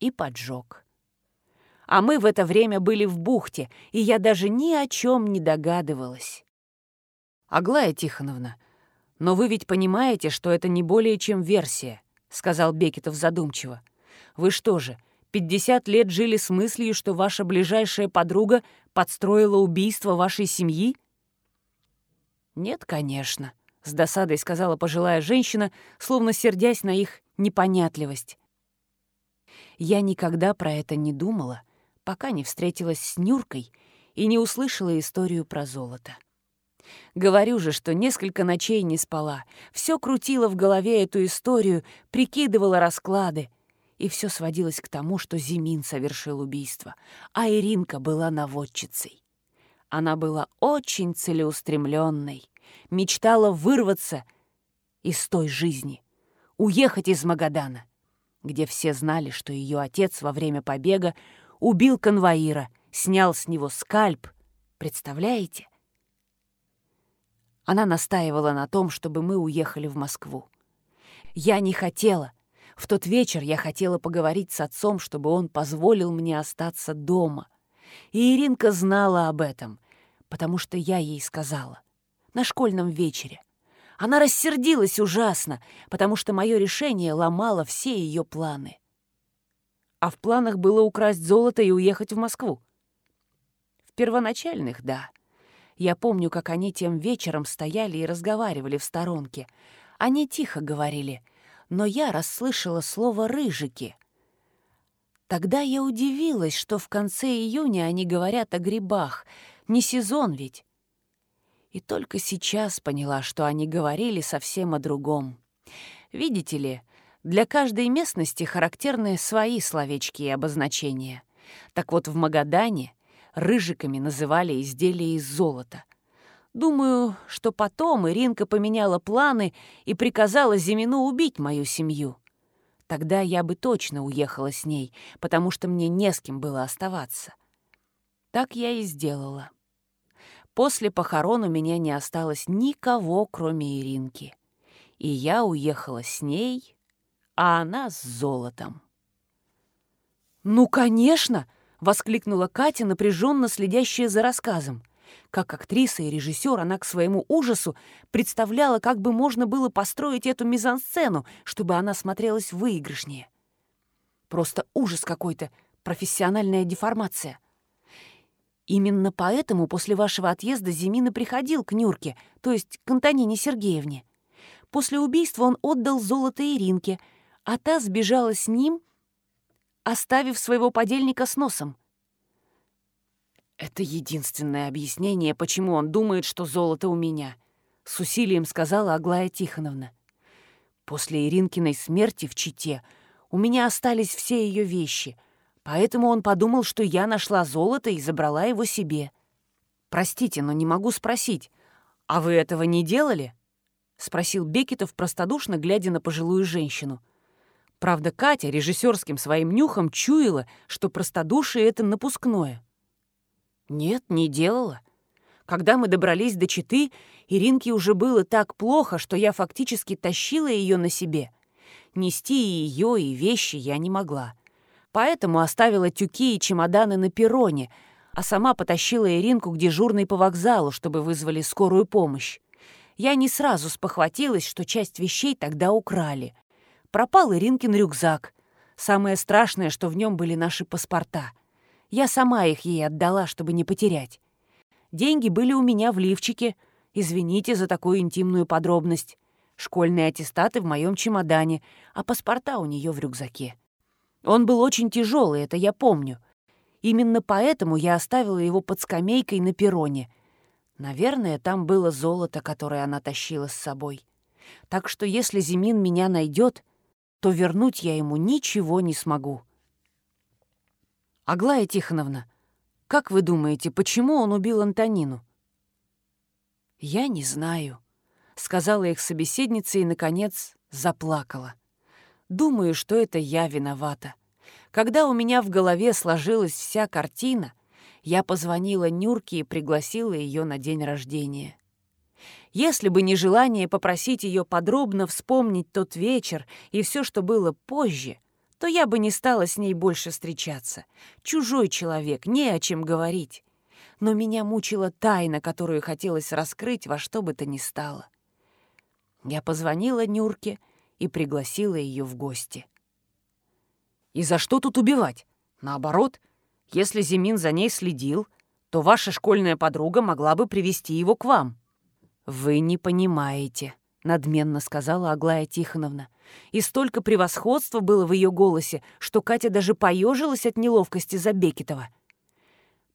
И поджег. А мы в это время были в бухте, и я даже ни о чем не догадывалась. Аглая Тихоновна, но вы ведь понимаете, что это не более чем версия. — сказал Бекетов задумчиво. «Вы что же, пятьдесят лет жили с мыслью, что ваша ближайшая подруга подстроила убийство вашей семьи?» «Нет, конечно», — с досадой сказала пожилая женщина, словно сердясь на их непонятливость. «Я никогда про это не думала, пока не встретилась с Нюркой и не услышала историю про золото». Говорю же, что несколько ночей не спала, все крутила в голове эту историю, прикидывала расклады. И все сводилось к тому, что Зимин совершил убийство, а Иринка была наводчицей. Она была очень целеустремленной, мечтала вырваться из той жизни, уехать из Магадана. где все знали, что ее отец во время побега убил конвоира, снял с него скальп. Представляете? Она настаивала на том, чтобы мы уехали в Москву. Я не хотела. В тот вечер я хотела поговорить с отцом, чтобы он позволил мне остаться дома. И Иринка знала об этом, потому что я ей сказала. На школьном вечере. Она рассердилась ужасно, потому что мое решение ломало все ее планы. А в планах было украсть золото и уехать в Москву. В первоначальных — да. Я помню, как они тем вечером стояли и разговаривали в сторонке. Они тихо говорили, но я расслышала слово «рыжики». Тогда я удивилась, что в конце июня они говорят о грибах. Не сезон ведь. И только сейчас поняла, что они говорили совсем о другом. Видите ли, для каждой местности характерны свои словечки и обозначения. Так вот, в Магадане рыжиками называли изделия из золота. Думаю, что потом Иринка поменяла планы и приказала Зимину убить мою семью. Тогда я бы точно уехала с ней, потому что мне не с кем было оставаться. Так я и сделала. После похорон у меня не осталось никого, кроме Иринки. И я уехала с ней, а она с золотом. «Ну, конечно!» — воскликнула Катя, напряженно следящая за рассказом. Как актриса и режиссер она к своему ужасу представляла, как бы можно было построить эту мизансцену, чтобы она смотрелась выигрышнее. Просто ужас какой-то, профессиональная деформация. Именно поэтому после вашего отъезда Зимина приходил к Нюрке, то есть к Антонине Сергеевне. После убийства он отдал золото Иринке, а та сбежала с ним оставив своего подельника с носом. «Это единственное объяснение, почему он думает, что золото у меня», — с усилием сказала Аглая Тихоновна. «После Иринкиной смерти в Чите у меня остались все ее вещи, поэтому он подумал, что я нашла золото и забрала его себе. Простите, но не могу спросить, а вы этого не делали?» — спросил Бекетов простодушно, глядя на пожилую женщину. Правда, Катя режиссерским своим нюхом чуяла, что простодушие — это напускное. Нет, не делала. Когда мы добрались до Читы, Иринке уже было так плохо, что я фактически тащила ее на себе. Нести и ее, и вещи я не могла. Поэтому оставила тюки и чемоданы на перроне, а сама потащила Иринку к дежурной по вокзалу, чтобы вызвали скорую помощь. Я не сразу спохватилась, что часть вещей тогда украли — Пропал Иринкин рюкзак. Самое страшное, что в нем были наши паспорта. Я сама их ей отдала, чтобы не потерять. Деньги были у меня в лифчике. Извините за такую интимную подробность. Школьные аттестаты в моем чемодане, а паспорта у нее в рюкзаке. Он был очень тяжелый, это я помню. Именно поэтому я оставила его под скамейкой на перроне. Наверное, там было золото, которое она тащила с собой. Так что если Зимин меня найдет, то вернуть я ему ничего не смогу. Аглая Тихоновна, как вы думаете, почему он убил Антонину? Я не знаю, сказала их собеседница и, наконец, заплакала. Думаю, что это я виновата. Когда у меня в голове сложилась вся картина, я позвонила Нюрке и пригласила ее на день рождения. Если бы не желание попросить ее подробно вспомнить тот вечер и все, что было позже, то я бы не стала с ней больше встречаться. Чужой человек, не о чем говорить. Но меня мучила тайна, которую хотелось раскрыть во что бы то ни стало. Я позвонила Нюрке и пригласила ее в гости. «И за что тут убивать? Наоборот, если Зимин за ней следил, то ваша школьная подруга могла бы привести его к вам». «Вы не понимаете», — надменно сказала Аглая Тихоновна. И столько превосходства было в ее голосе, что Катя даже поежилась от неловкости за Бекетова.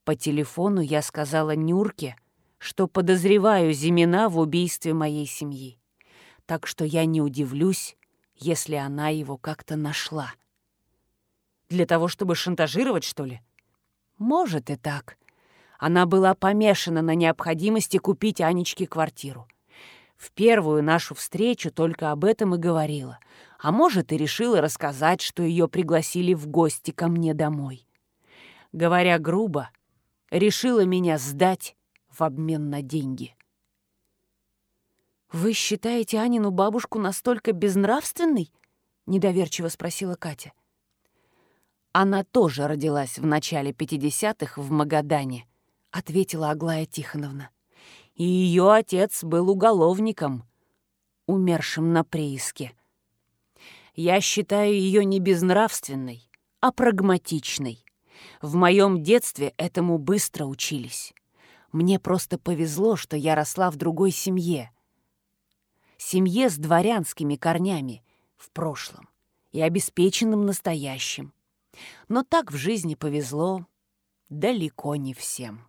По телефону я сказала Нюрке, что подозреваю Зимина в убийстве моей семьи. Так что я не удивлюсь, если она его как-то нашла. Для того, чтобы шантажировать, что ли? Может и так. Она была помешана на необходимости купить Анечке квартиру. В первую нашу встречу только об этом и говорила. А может, и решила рассказать, что ее пригласили в гости ко мне домой. Говоря грубо, решила меня сдать в обмен на деньги. «Вы считаете Анину бабушку настолько безнравственной?» — недоверчиво спросила Катя. «Она тоже родилась в начале 50-х в Магадане», — ответила Аглая Тихоновна. «И ее отец был уголовником, умершим на прииске. Я считаю ее не безнравственной, а прагматичной. В моем детстве этому быстро учились. Мне просто повезло, что я росла в другой семье. Семье с дворянскими корнями в прошлом и обеспеченным настоящим. Но так в жизни повезло далеко не всем.